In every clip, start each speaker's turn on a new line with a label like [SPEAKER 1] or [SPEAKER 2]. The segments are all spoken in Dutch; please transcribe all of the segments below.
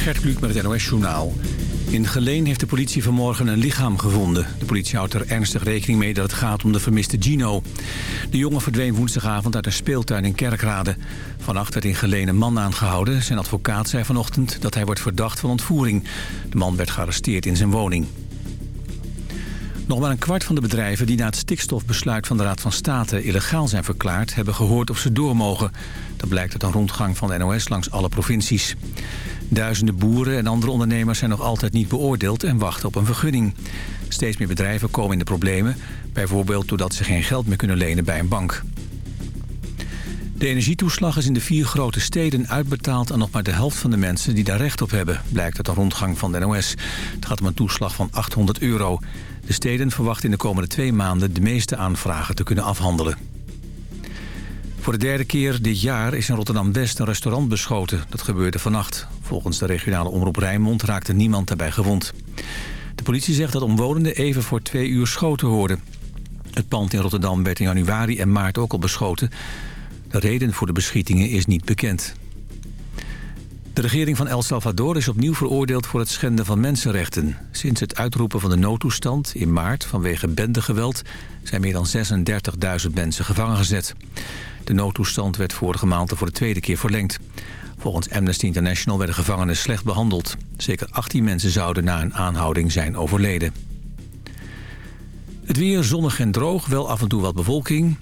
[SPEAKER 1] Gert Kluk met het NOS-journaal. In Geleen heeft de politie vanmorgen een lichaam gevonden. De politie houdt er ernstig rekening mee dat het gaat om de vermiste Gino. De jongen verdween woensdagavond uit een speeltuin in Kerkrade. Vannacht werd in Geleen een man aangehouden. Zijn advocaat zei vanochtend dat hij wordt verdacht van ontvoering. De man werd gearresteerd in zijn woning. Nog maar een kwart van de bedrijven die na het stikstofbesluit van de Raad van State illegaal zijn verklaard, hebben gehoord of ze door mogen. Dat blijkt uit een rondgang van de NOS langs alle provincies. Duizenden boeren en andere ondernemers zijn nog altijd niet beoordeeld en wachten op een vergunning. Steeds meer bedrijven komen in de problemen, bijvoorbeeld doordat ze geen geld meer kunnen lenen bij een bank. De energietoeslag is in de vier grote steden uitbetaald aan nog maar de helft van de mensen die daar recht op hebben, blijkt uit een rondgang van de NOS. Het gaat om een toeslag van 800 euro. De steden verwachten in de komende twee maanden de meeste aanvragen te kunnen afhandelen. Voor de derde keer dit jaar is in Rotterdam-West een restaurant beschoten. Dat gebeurde vannacht. Volgens de regionale omroep Rijnmond raakte niemand daarbij gewond. De politie zegt dat omwonenden even voor twee uur schoten hoorden. Het pand in Rotterdam werd in januari en maart ook al beschoten. De reden voor de beschietingen is niet bekend. De regering van El Salvador is opnieuw veroordeeld voor het schenden van mensenrechten. Sinds het uitroepen van de noodtoestand in maart vanwege bendegeweld... zijn meer dan 36.000 mensen gevangen gezet. De noodtoestand werd vorige maand voor de tweede keer verlengd. Volgens Amnesty International werden gevangenen slecht behandeld. Zeker 18 mensen zouden na een aanhouding zijn overleden. Het weer zonnig en droog, wel af en toe wat bewolking.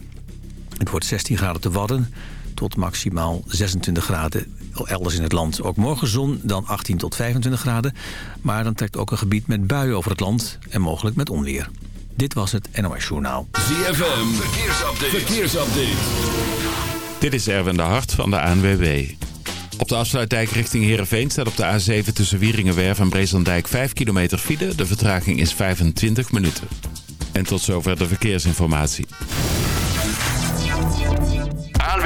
[SPEAKER 1] Het wordt 16 graden te Wadden tot maximaal 26 graden elders in het land. Ook morgen zon, dan 18 tot 25 graden. Maar dan trekt ook een gebied met buien over het land en mogelijk met onweer. Dit was het NOS Journaal.
[SPEAKER 2] ZFM, verkeersupdate. verkeersupdate.
[SPEAKER 3] Dit is Erwin de Hart van de ANWB. Op de afsluitdijk richting Heerenveen staat op de A7 tussen Wieringenwerf en Breeslanddijk 5 kilometer file. De vertraging is 25 minuten. En tot zover de verkeersinformatie.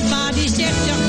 [SPEAKER 4] Station en pa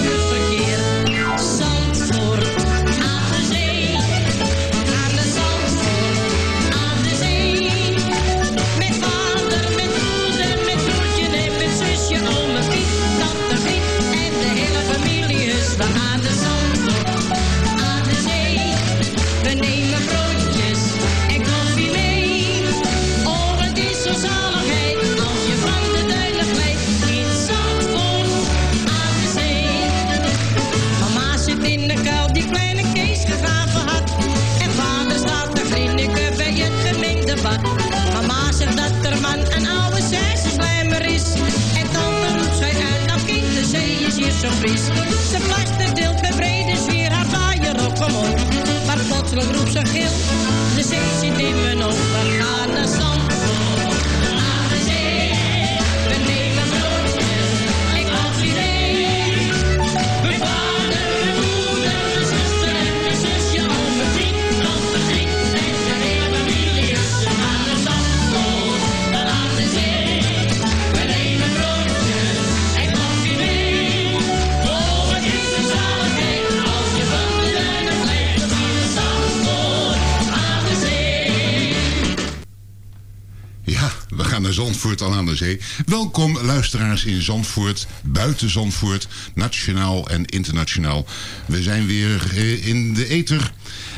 [SPEAKER 5] Welkom luisteraars in Zandvoort, buiten Zandvoort, nationaal en internationaal. We zijn weer eh, in de ether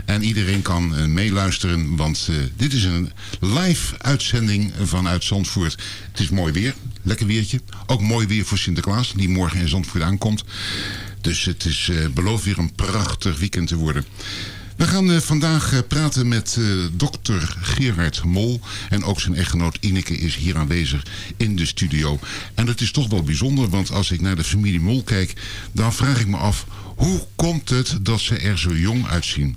[SPEAKER 5] en iedereen kan eh, meeluisteren, want uh, dit is een live uitzending vanuit Zandvoort. Het is mooi weer, lekker weertje. Ook mooi weer voor Sinterklaas, die morgen in Zandvoort aankomt. Dus het is beloofd weer een prachtig weekend te worden. We gaan uh, vandaag uh, praten met uh, dokter Gerard Mol. En ook zijn echtgenoot Ineke is hier aanwezig in de studio. En dat is toch wel bijzonder, want als ik naar de familie Mol kijk... dan vraag ik me af, hoe komt het dat ze er zo jong uitzien?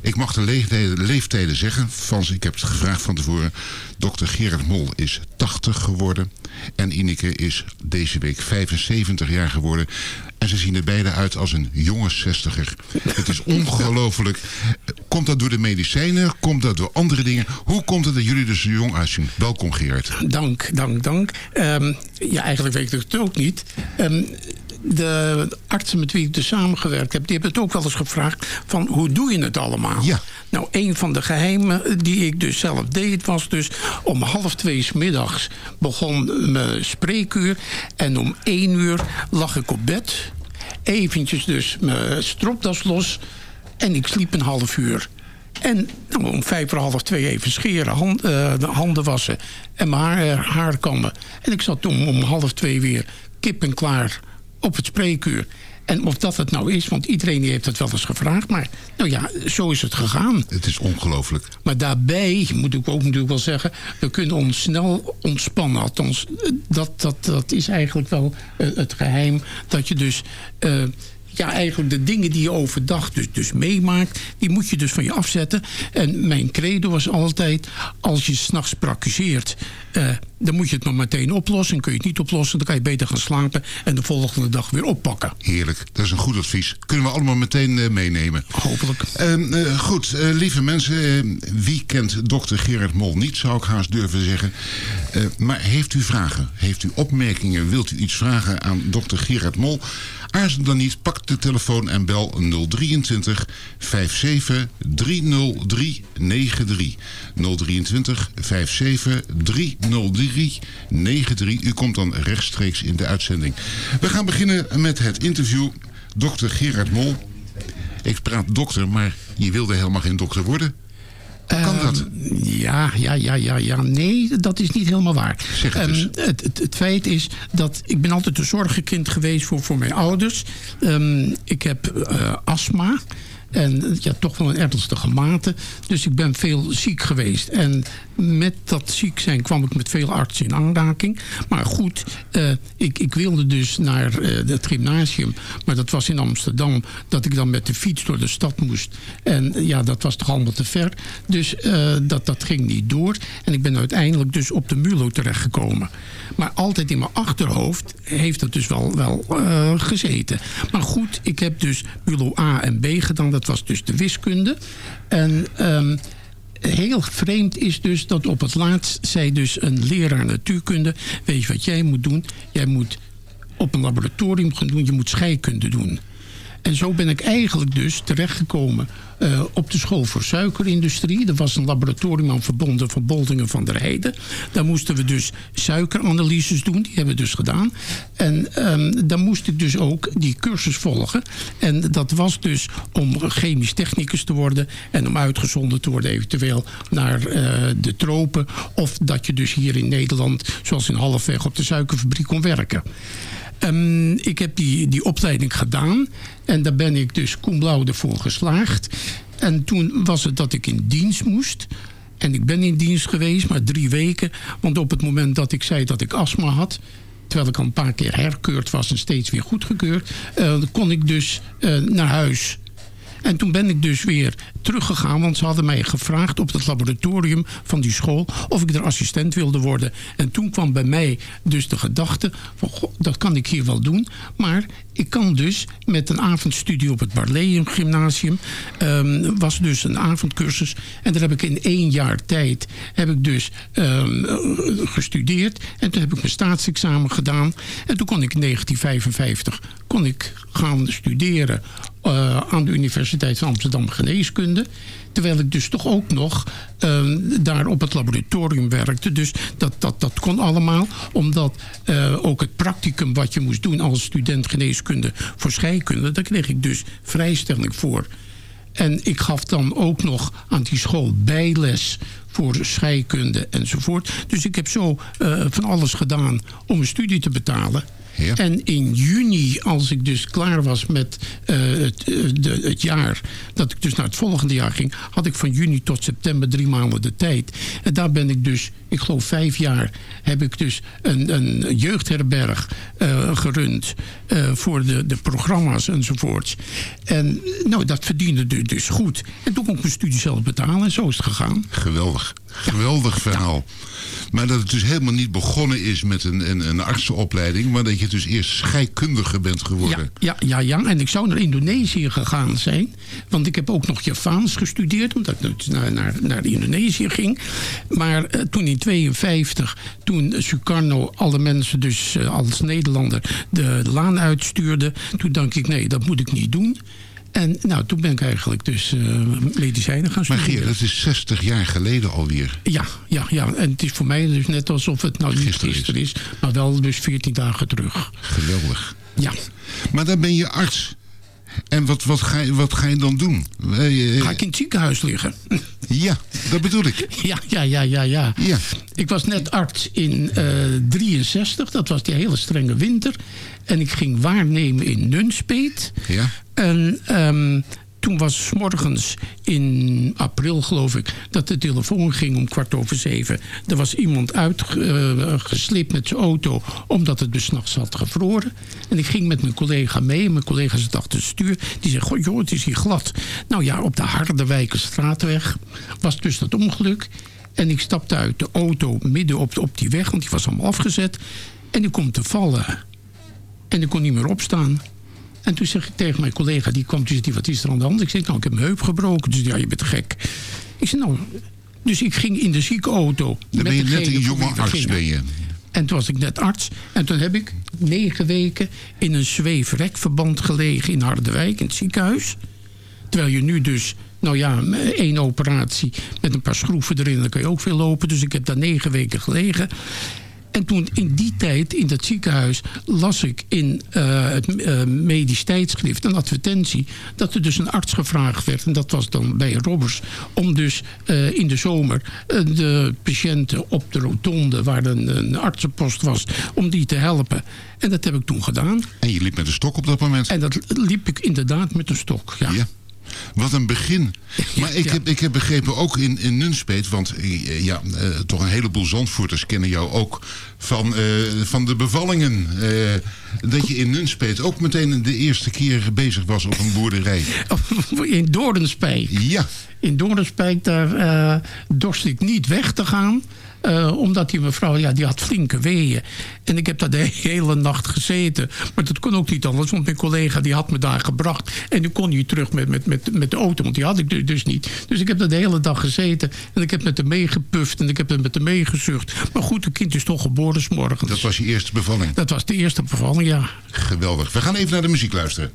[SPEAKER 5] Ik mag de leeftijden, leeftijden zeggen. Van, ik heb het gevraagd van tevoren. Dokter Gerard Mol is 80 geworden. En Ineke is deze week 75 jaar geworden. En ze zien er beide uit als een jonge zestiger. Het is ongelooflijk. Komt dat door de medicijnen? Komt dat door andere dingen? Hoe komt het dat jullie er zo jong uitzien? Welkom Gerard.
[SPEAKER 6] Dank, dank, dank. Um, ja, eigenlijk weet ik het ook niet. Um, de artsen met wie ik dus samengewerkt heb... die hebben het ook wel eens gevraagd van hoe doe je het allemaal?
[SPEAKER 5] Ja.
[SPEAKER 6] Nou, een van de geheimen die ik dus zelf deed... was dus om half twee s middags begon mijn spreekuur... en om één uur lag ik op bed. Eventjes dus mijn stropdas los... en ik sliep een half uur. En nou, om vijf voor half twee even scheren, hand, uh, de handen wassen en mijn haar, haar kammen. En ik zat toen om half twee weer kip en klaar op het spreekuur. En of dat het nou is, want iedereen heeft het wel eens gevraagd. Maar nou ja, zo is het gegaan.
[SPEAKER 5] Het is ongelooflijk.
[SPEAKER 6] Maar daarbij, moet ik ook natuurlijk wel zeggen... we kunnen ons snel ontspannen. Althans, dat, dat, dat is eigenlijk wel uh, het geheim. Dat je dus... Uh, ja, eigenlijk de dingen die je overdag dus, dus meemaakt... die moet je dus van je afzetten. En mijn credo was altijd... als je s'nachts praktiseert... Uh, dan moet je het maar meteen oplossen. En kun je het niet oplossen, dan kan je beter gaan slapen... en de volgende dag weer oppakken.
[SPEAKER 5] Heerlijk, dat is een goed advies. Kunnen we allemaal meteen uh, meenemen.
[SPEAKER 6] Hopelijk.
[SPEAKER 5] Uh, goed, lieve mensen. wie kent dokter Gerard Mol niet, zou ik haast durven zeggen. maar heeft u vragen? Heeft u opmerkingen? Wilt u iets vragen aan dokter Gerard Mol? Aarzel dan niet, pak de telefoon en bel 023 57 303 93. 023 57 303 93. U komt dan rechtstreeks in de uitzending. We gaan beginnen met het interview. Dokter Gerard Mol. Ik praat dokter, maar je wilde helemaal geen dokter worden. Kan dat?
[SPEAKER 6] Um, ja, ja, ja, ja, ja. Nee, dat is niet helemaal waar.
[SPEAKER 5] Zeg het, dus.
[SPEAKER 6] um, het, het, het, feit is dat ik ben altijd een zorgenkind geweest voor, voor mijn ouders. Um, ik heb uh, astma. En ja, toch wel een ernstige mate. Dus ik ben veel ziek geweest. En met dat ziek zijn kwam ik met veel artsen in aanraking. Maar goed, uh, ik, ik wilde dus naar uh, het gymnasium. Maar dat was in Amsterdam. Dat ik dan met de fiets door de stad moest. En ja, dat was toch allemaal te ver. Dus uh, dat, dat ging niet door. En ik ben uiteindelijk dus op de MULO terechtgekomen. Maar altijd in mijn achterhoofd heeft dat dus wel, wel gezeten. Maar goed, ik heb dus MULO A en B gedaan. Dat was dus de wiskunde. En... Um, heel vreemd is dus dat op het laatst zei dus een leraar natuurkunde... weet je wat jij moet doen? Jij moet op een laboratorium gaan doen, je moet scheikunde doen. En zo ben ik eigenlijk dus terechtgekomen uh, op de school voor suikerindustrie. Er was een laboratorium aan verbonden van Boldingen van der Heide. Daar moesten we dus suikeranalyses doen. Die hebben we dus gedaan. En um, dan moest ik dus ook die cursus volgen. En dat was dus om chemisch technicus te worden. En om uitgezonden te worden eventueel naar uh, de tropen. Of dat je dus hier in Nederland, zoals in Halfweg, op de suikerfabriek kon werken. Um, ik heb die, die opleiding gedaan. En daar ben ik dus cum laude voor geslaagd. En toen was het dat ik in dienst moest. En ik ben in dienst geweest, maar drie weken. Want op het moment dat ik zei dat ik astma had... terwijl ik al een paar keer herkeurd was en steeds weer goedgekeurd... Uh, kon ik dus uh, naar huis... En toen ben ik dus weer teruggegaan, want ze hadden mij gevraagd op het laboratorium van die school of ik er assistent wilde worden. En toen kwam bij mij dus de gedachte van, dat kan ik hier wel doen, maar ik kan dus met een avondstudie op het Barleum Gymnasium, um, was dus een avondcursus. En daar heb ik in één jaar tijd heb ik dus um, gestudeerd. En toen heb ik mijn staatsexamen gedaan. En toen kon ik in 1955 kon ik gaan studeren eh, aan de Universiteit van Amsterdam Geneeskunde. Terwijl ik dus toch ook nog eh, daar op het laboratorium werkte. Dus dat, dat, dat kon allemaal. Omdat eh, ook het practicum wat je moest doen als student geneeskunde voor scheikunde. Daar kreeg ik dus vrijstelling voor. En ik gaf dan ook nog aan die school bijles voor scheikunde enzovoort. Dus ik heb zo uh, van alles gedaan om een studie te betalen.
[SPEAKER 5] Ja.
[SPEAKER 6] En in juni, als ik dus klaar was met uh, het, uh, de, het, jaar... dat ik dus naar het volgende jaar ging... had ik van juni tot september drie maanden de tijd. En daar ben ik dus, ik geloof vijf jaar... heb ik dus een, een jeugdherberg uh, gerund... voor de, de programma's enzovoorts. En nou, dat verdiende dus goed. En toen kon ik mijn studie zelf betalen en zo is het gegaan.
[SPEAKER 5] Geweldig. Geweldig verhaal. Maar dat het dus helemaal niet begonnen is met een, een, een artsenopleiding... maar dat je dus eerst scheikundige bent geworden.
[SPEAKER 6] Ja, ja, ja. En ik zou naar Indonesië gegaan zijn. Want ik heb ook nog Javaans gestudeerd... omdat ik dus naar, naar, naar Indonesië ging. Maar uh, toen in 52, toen Sukarno alle mensen dus uh, als Nederlander... de laan uitstuurde, toen dacht ik... nee, dat moet ik niet doen... En nou, toen ben ik eigenlijk dus uh, medicijnen gaan studeren.
[SPEAKER 5] Maar Geer, dat is 60 jaar geleden alweer.
[SPEAKER 6] Ja, ja, ja. En het is voor mij dus net alsof het nou niet gisteren, gisteren is. is. Maar wel dus 14 dagen terug.
[SPEAKER 5] Geweldig.
[SPEAKER 6] Ja.
[SPEAKER 5] Maar dan ben je arts. En wat, wat, ga, je, wat ga je dan doen?
[SPEAKER 6] Ga ik in het ziekenhuis liggen?
[SPEAKER 5] Ja, dat bedoel ik.
[SPEAKER 6] Ja, ja, ja, ja. ja.
[SPEAKER 5] ja.
[SPEAKER 6] Ik was net arts in uh, 63. Dat was die hele strenge winter. En ik ging waarnemen in Nunspeet.
[SPEAKER 5] Ja.
[SPEAKER 6] En um, toen was morgens in april, geloof ik, dat de telefoon ging om kwart over zeven. Er was iemand uitgeslipt met zijn auto, omdat het dus nachts had gevroren. En ik ging met mijn collega mee. Mijn collega zat achter het stuur. Die zei, goh, joh, het is hier glad. Nou ja, op de Harderwijkerstraatweg was dus dat ongeluk. En ik stapte uit de auto midden op, op die weg, want die was allemaal afgezet. En ik kom te vallen. En ik kon niet meer opstaan. En toen zeg ik tegen mijn collega, die kwam dus die wat is er aan de hand? Ik zei, nou, ik heb mijn heup gebroken. Dus ja, je bent gek. Ik zei, nou, dus ik ging in de ziekenauto.
[SPEAKER 5] Dan ben je net een jonge arts, ben je.
[SPEAKER 6] En toen was ik net arts. En toen heb ik negen weken in een zweefrekverband gelegen in Harderwijk, in het ziekenhuis. Terwijl je nu dus, nou ja, één operatie met een paar schroeven erin, dan kan je ook veel lopen. Dus ik heb daar negen weken gelegen. En toen in die tijd in dat ziekenhuis las ik in uh, het uh, medisch tijdschrift een advertentie dat er dus een arts gevraagd werd. En dat was dan bij Robbers. Om dus uh, in de zomer de patiënten op de rotonde waar een, een artsenpost was, om die te helpen. En dat heb ik toen gedaan.
[SPEAKER 5] En je liep met een stok op dat moment?
[SPEAKER 6] En dat liep ik inderdaad met een stok, ja.
[SPEAKER 5] ja. Wat een begin. Maar ik, ja. heb, ik heb begrepen ook in, in Nunspeet... want uh, ja, uh, toch een heleboel Zandvoorters kennen jou ook... van, uh, van de bevallingen. dat je in Nunspeet ook meteen de eerste keer bezig was op een boerderij.
[SPEAKER 6] In Doornspijk.
[SPEAKER 5] Ja.
[SPEAKER 6] In Doornspijk, daar dorst ik niet weg te gaan... Uh, omdat die mevrouw, ja, die had flinke weeën. En ik heb daar de hele nacht gezeten. Maar dat kon ook niet anders, want mijn collega die had me daar gebracht. En nu kon niet terug met, met, met, met de auto, want die had ik dus niet. Dus ik heb daar de hele dag gezeten. En ik heb met hem meegepuft en ik heb met hem meegezucht. Maar goed, het kind is toch geboren s'morgens.
[SPEAKER 5] Dat was je eerste bevalling?
[SPEAKER 6] Dat was de eerste bevalling, ja.
[SPEAKER 5] Geweldig. We gaan even naar de muziek luisteren.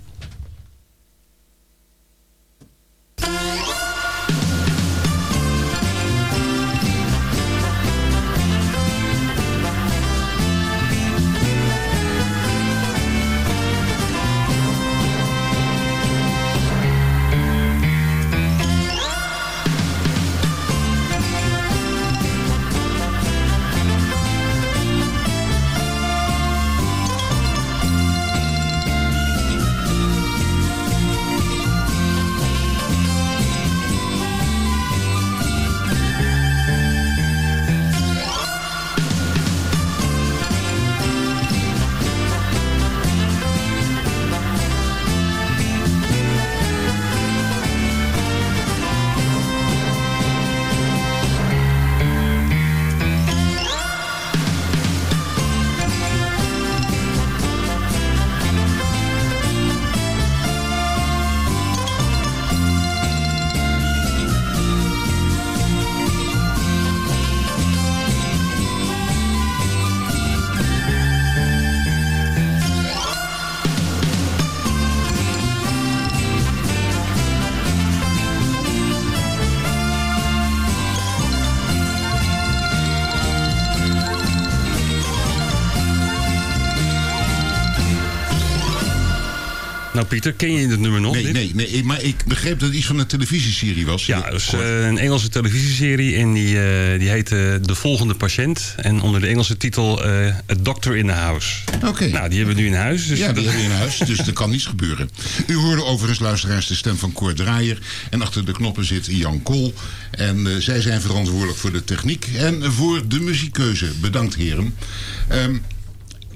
[SPEAKER 7] Pieter, ken je het nummer nog?
[SPEAKER 5] Nee, nee, nee, maar ik begreep dat het iets van een televisieserie was.
[SPEAKER 7] Ja, dus uh, een Engelse televisieserie en die, uh, die heette De Volgende Patiënt. En onder de Engelse titel uh, A Doctor in the House.
[SPEAKER 5] Oké. Okay.
[SPEAKER 7] Nou, die hebben we nu in huis. Dus
[SPEAKER 5] ja, die hebben we in huis, dus er kan niets gebeuren. U hoorde overigens, luisteraars, de stem van Cor Draaier. En achter de knoppen zit Jan Kool. En zij zijn verantwoordelijk voor de techniek en voor de muziekkeuze. Bedankt, heren. Um,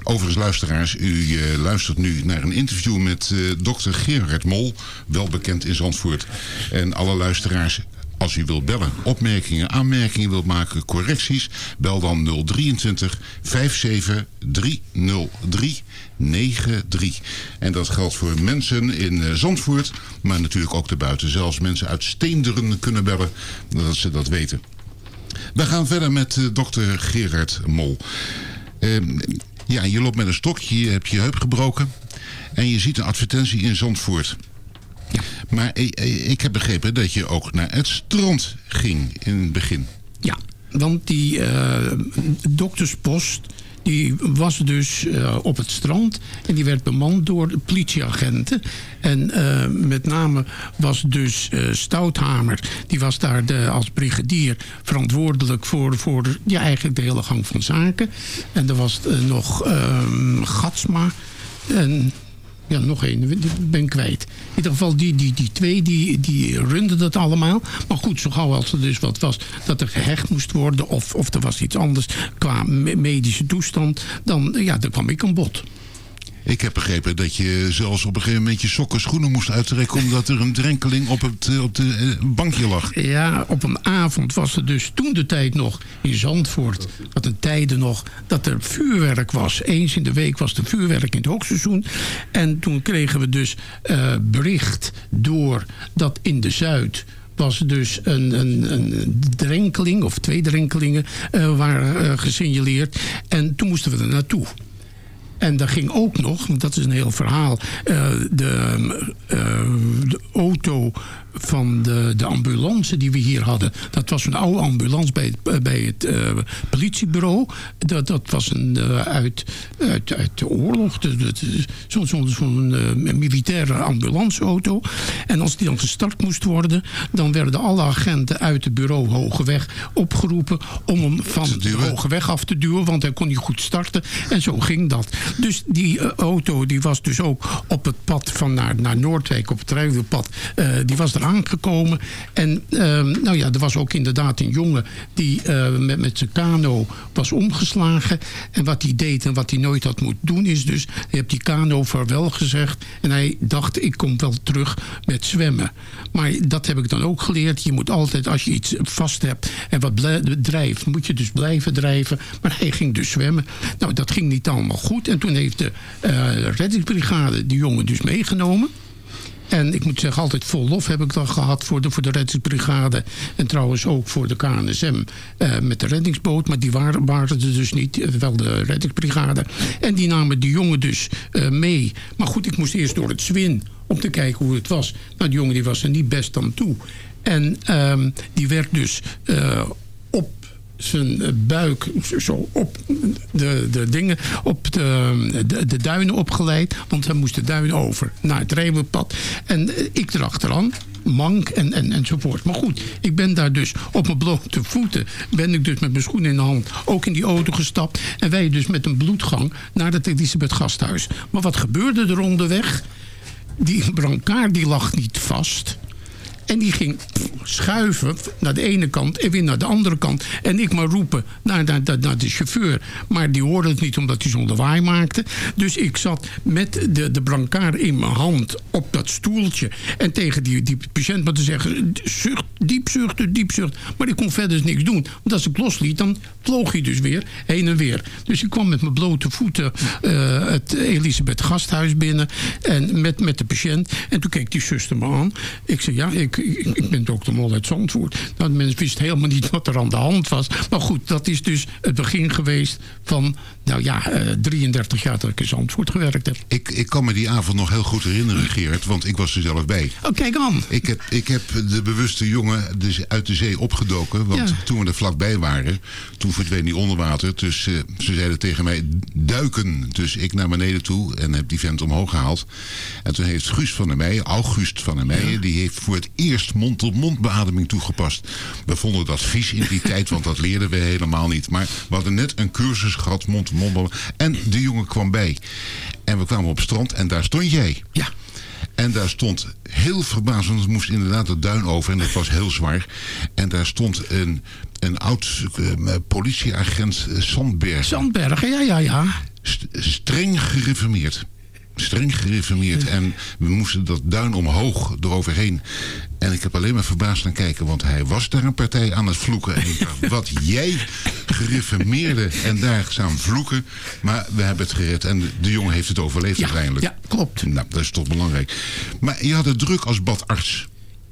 [SPEAKER 5] Overigens, luisteraars, u uh, luistert nu naar een interview met uh, dokter Gerard Mol, wel bekend in Zandvoort. En alle luisteraars, als u wilt bellen, opmerkingen, aanmerkingen wilt maken, correcties, bel dan 023 57 303 93. En dat geldt voor mensen in uh, Zandvoort, maar natuurlijk ook daarbuiten. Zelfs mensen uit Steenderen kunnen bellen, dat ze dat weten. We gaan verder met dokter Gerard Mol. Ja, je loopt met een stokje, je hebt je heup gebroken. En je ziet een advertentie in Zandvoort. Ja. Maar ik, ik heb begrepen dat je ook naar het strand ging in het begin.
[SPEAKER 6] Ja, want die uh, dokterspost die was dus uh, op het strand en die werd bemand door politieagenten. En uh, met name was dus uh, Stouthamer, die was daar de, als brigadier verantwoordelijk voor, voor eigenlijk de hele gang van zaken. En er was nog Gatsma en ja, nog één, die ben ik kwijt. In ieder geval, die, die, die twee, die, die runden dat allemaal. Maar goed, zo gauw als er dus wat was, dat er gehecht moest worden... of, of er was iets anders qua medische toestand... dan, ja, dan kwam ik aan bod.
[SPEAKER 5] Ik heb begrepen dat je zelfs op een gegeven moment je sokken schoenen moest uittrekken... omdat er een drenkeling op het op de bankje lag.
[SPEAKER 6] Ja, op een avond was er dus toen de tijd nog in Zandvoort... dat een tijden nog dat er vuurwerk was. Eens in de week was er vuurwerk in het hoogseizoen. En toen kregen we dus uh, bericht door dat in de Zuid was dus een, een, een drenkeling of twee drenkelingen waren uh, gesignaleerd. En toen moesten we er naartoe. En daar ging ook nog, want dat is een heel verhaal... Uh, de, uh, de auto van de, de ambulance die we hier hadden. Dat was een oude ambulance bij het, bij het uh, politiebureau. Dat, dat was een, uit, uit, uit de oorlog. Zo'n zo, zo uh, militaire ambulanceauto. En als die dan gestart moest worden... dan werden alle agenten uit het bureau Hogeweg opgeroepen... om hem van de Hogeweg af te duwen. Want hij kon niet goed starten. En zo ging dat. Dus die auto die was dus ook op het pad van naar, naar Noordwijk... op het rijwielpad. die was er aangekomen. En uh, nou ja, er was ook inderdaad een jongen die uh, met, met zijn kano was omgeslagen. En wat hij deed en wat hij nooit had moeten doen is dus... hij heeft die kano vaarwel gezegd. En hij dacht, ik kom wel terug met zwemmen. Maar dat heb ik dan ook geleerd. Je moet altijd, als je iets vast hebt en wat drijft... moet je dus blijven drijven. Maar hij ging dus zwemmen. Nou, dat ging niet allemaal goed. En toen heeft de uh, reddingsbrigade die jongen dus meegenomen... En ik moet zeggen, altijd vol lof heb ik dan gehad voor de, voor de reddingsbrigade. En trouwens ook voor de KNSM uh, met de reddingsboot. Maar die waren, waren dus niet, uh, wel de reddingsbrigade. En die namen die jongen dus mee. Maar goed, ik moest eerst door het zwin om te kijken hoe het was. Nou, die jongen die was er niet best aan toe. En um, die werd dus zijn buik zo op de, de dingen, op de, de, duinen opgeleid. Want hij moest de duin over naar het Reeuwenpad. En ik erachteraan mank en, en, enzovoort. Maar goed, ik ben daar dus op mijn blote voeten... ben ik dus met mijn schoenen in de hand ook in die auto gestapt... en wij dus met een bloedgang naar het Elisabeth Gasthuis. Maar wat gebeurde er onderweg? Die brancard die lag niet vast... En die ging schuiven naar de ene kant en weer naar de andere kant. En ik maar roepen naar, naar, naar de chauffeur. Maar die hoorde het niet omdat hij zo'n lawaai maakte. Dus ik zat met de, de brancard in mijn hand op dat stoeltje. En tegen die, die patiënt maar te zeggen... Zucht, diep zuchten, diep zucht. Maar ik kon verder niks doen. Want als ik losliet, dan vloog hij dus weer heen en weer. Dus ik kwam met mijn blote voeten uh, het Elisabeth Gasthuis binnen. En met, met de patiënt. En toen keek die zuster me aan. Ik zei, ja, ik ik, ben dokter Mol uit Zandvoort. Nou, mensen wisten helemaal niet wat er aan de hand was. Maar goed, dat is dus het begin geweest van, nou ja, eh, 33 jaar dat ik in Zandvoort gewerkt heb.
[SPEAKER 5] Ik, ik kan me die avond nog heel goed herinneren, Geert, want ik was er zelf bij.
[SPEAKER 6] Oh, kijk aan.
[SPEAKER 5] Ik heb, ik heb de bewuste jongen dus uit de zee opgedoken. Want
[SPEAKER 6] Ja.
[SPEAKER 5] toen we er vlakbij waren, toen verdween hij onder water. Dus eh, ze zeiden tegen mij, duiken. Dus ik naar beneden toe en heb die vent omhoog gehaald. En toen heeft Guus van der Meijen, August van der Meijen... die heeft voor het eerst mond-tot-mond beademing toegepast. We vonden dat vies in die tijd, want dat leerden we helemaal niet. Maar we hadden net een cursus gehad, En de jongen kwam bij. En we kwamen op het strand en daar stond jij.
[SPEAKER 6] Ja.
[SPEAKER 5] En daar stond heel verbaasd, want het moest inderdaad de duin over en dat was heel zwaar. En daar stond een, een oud eh, politieagent eh, Sandberg.
[SPEAKER 6] Zandbergen, ja, ja, ja.
[SPEAKER 5] St- streng gereformeerd. Streng gereformeerd. En we moesten dat duin omhoog eroverheen. En ik heb alleen maar verbaasd aan kijken, want hij was daar een partij aan het vloeken. En ik dacht, wat jij gereformeerde en daar staan vloeken. Maar we hebben het gered. En de, jongen heeft het overleefd
[SPEAKER 6] Ja,
[SPEAKER 5] uiteindelijk.
[SPEAKER 6] ja, klopt.
[SPEAKER 5] Nou, dat is toch belangrijk. Maar je had het druk als badarts.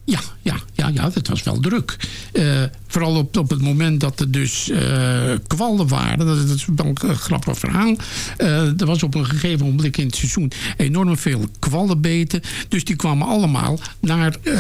[SPEAKER 6] Ja, ja, ja, ja, dat was wel druk. Eh, vooral op, op het moment dat er dus eh, kwallen waren. Dat, dat is wel een grappig verhaal. Eh, er was op een gegeven moment in het seizoen enorm veel kwallenbeten. Dus die kwamen allemaal naar eh,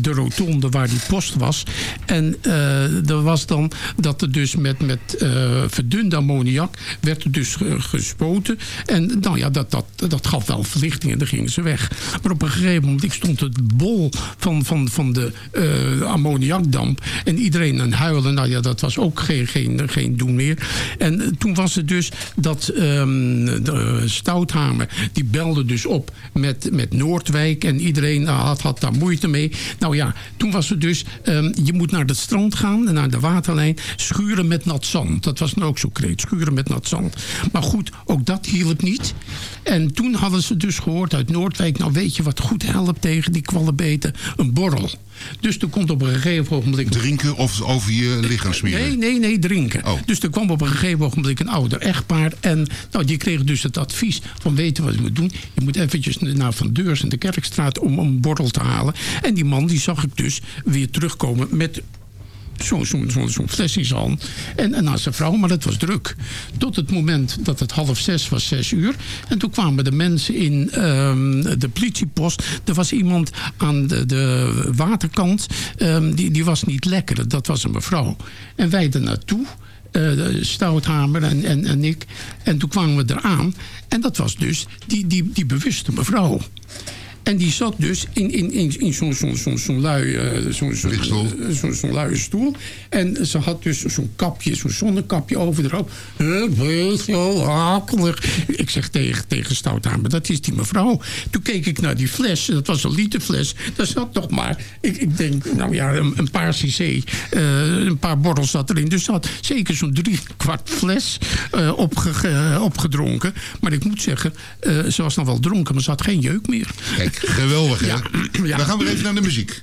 [SPEAKER 6] de rotonde waar die post was. En eh, er was dan dat er dus met, met eh, verdunde ammoniak werd er dus ge- gespoten. En nou ja, dat, dat, dat gaf wel verlichting en dan gingen ze weg. Maar op een gegeven moment, stond het bol van, van, van de eh, ammoniakdamp. En iedereen het huilen. Nou ja, dat was ook geen, geen, geen doen meer. En eh, toen was het dus dat de Stouthamer, die belde dus op met, met Noordwijk. En iedereen eh, had, had daar moeite mee. Nou ja, toen was het dus, ehm, je moet naar het strand gaan, naar de waterlijn. Schuren met nat zand. Dat was nou ook zo kreet, schuren met nat zand. Maar goed, ook dat hielp niet. En toen hadden ze dus gehoord uit Noordwijk... nou weet je wat goed helpt tegen die kwallenbeten? Een borrel. Dus er komt op een gegeven ogenblik...
[SPEAKER 5] Drinken of over je lichaam smeren?
[SPEAKER 6] Nee, nee, nee, drinken.
[SPEAKER 5] Oh.
[SPEAKER 6] Dus er kwam op een gegeven ogenblik een ouder echtpaar. En nou, die kregen dus het advies van weten wat je moet doen. Je moet eventjes naar Van Deurs in de Kerkstraat om een borrel te halen. En die man die zag ik dus weer terugkomen met zo'n zo, zo, hand. En, en naast zijn vrouw, maar het was druk. Tot het moment dat het half zes was, zes uur. En toen kwamen de mensen in ehm, de politiepost. Er was iemand aan de, de waterkant. ehm, die, die was niet lekker. Dat was een mevrouw. En wij er naartoe. eh, Stouthamer en, en, en ik. En toen kwamen we eraan. En dat was dus die, die, die bewuste mevrouw. En die zat dus in, in, in, in zo'n zo'n zo'n zo'n lui, eh, zo'n zo'n
[SPEAKER 5] Lichtstoel.
[SPEAKER 6] eh, zo'n zo'n luie stoel. En ze had dus zo'n kapje, zo'n zonnekapje over erop. Ik ben zo akelig. Ik zeg tegen, tegen Stouthamer, dat is die mevrouw. Toen keek ik naar die fles, dat was een literfles. Daar zat nog maar, ik, ik denk, nou ja, een, een paar cc. eh, een paar borrels zat erin. Dus ze had zeker zo'n drie kwart fles opge- opgedronken. Maar ik moet zeggen, ze was nog wel dronken, maar ze had geen jeuk meer.
[SPEAKER 5] Kijk, geweldig hè?
[SPEAKER 6] Ja. Ja.
[SPEAKER 5] Dan gaan we even naar de muziek.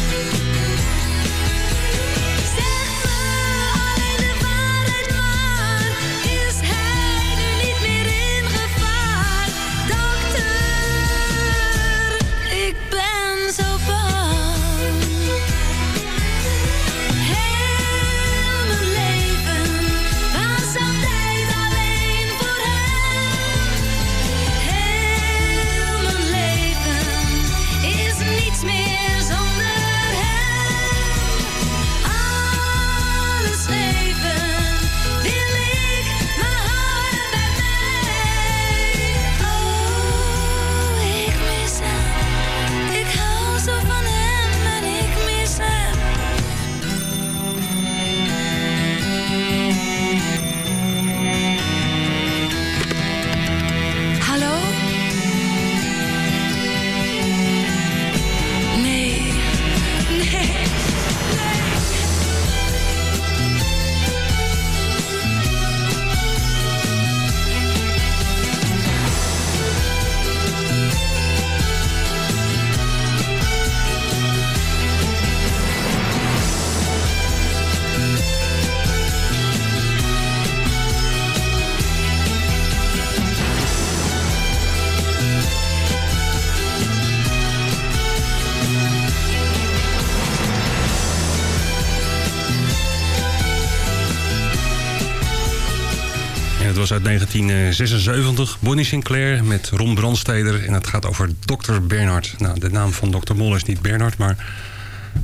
[SPEAKER 7] Uit 1976. Bonnie Sinclair met Ron Brandsteder. En het gaat over Dr. Bernhard. Nou, de naam van Dr. Mol is niet Bernhard, maar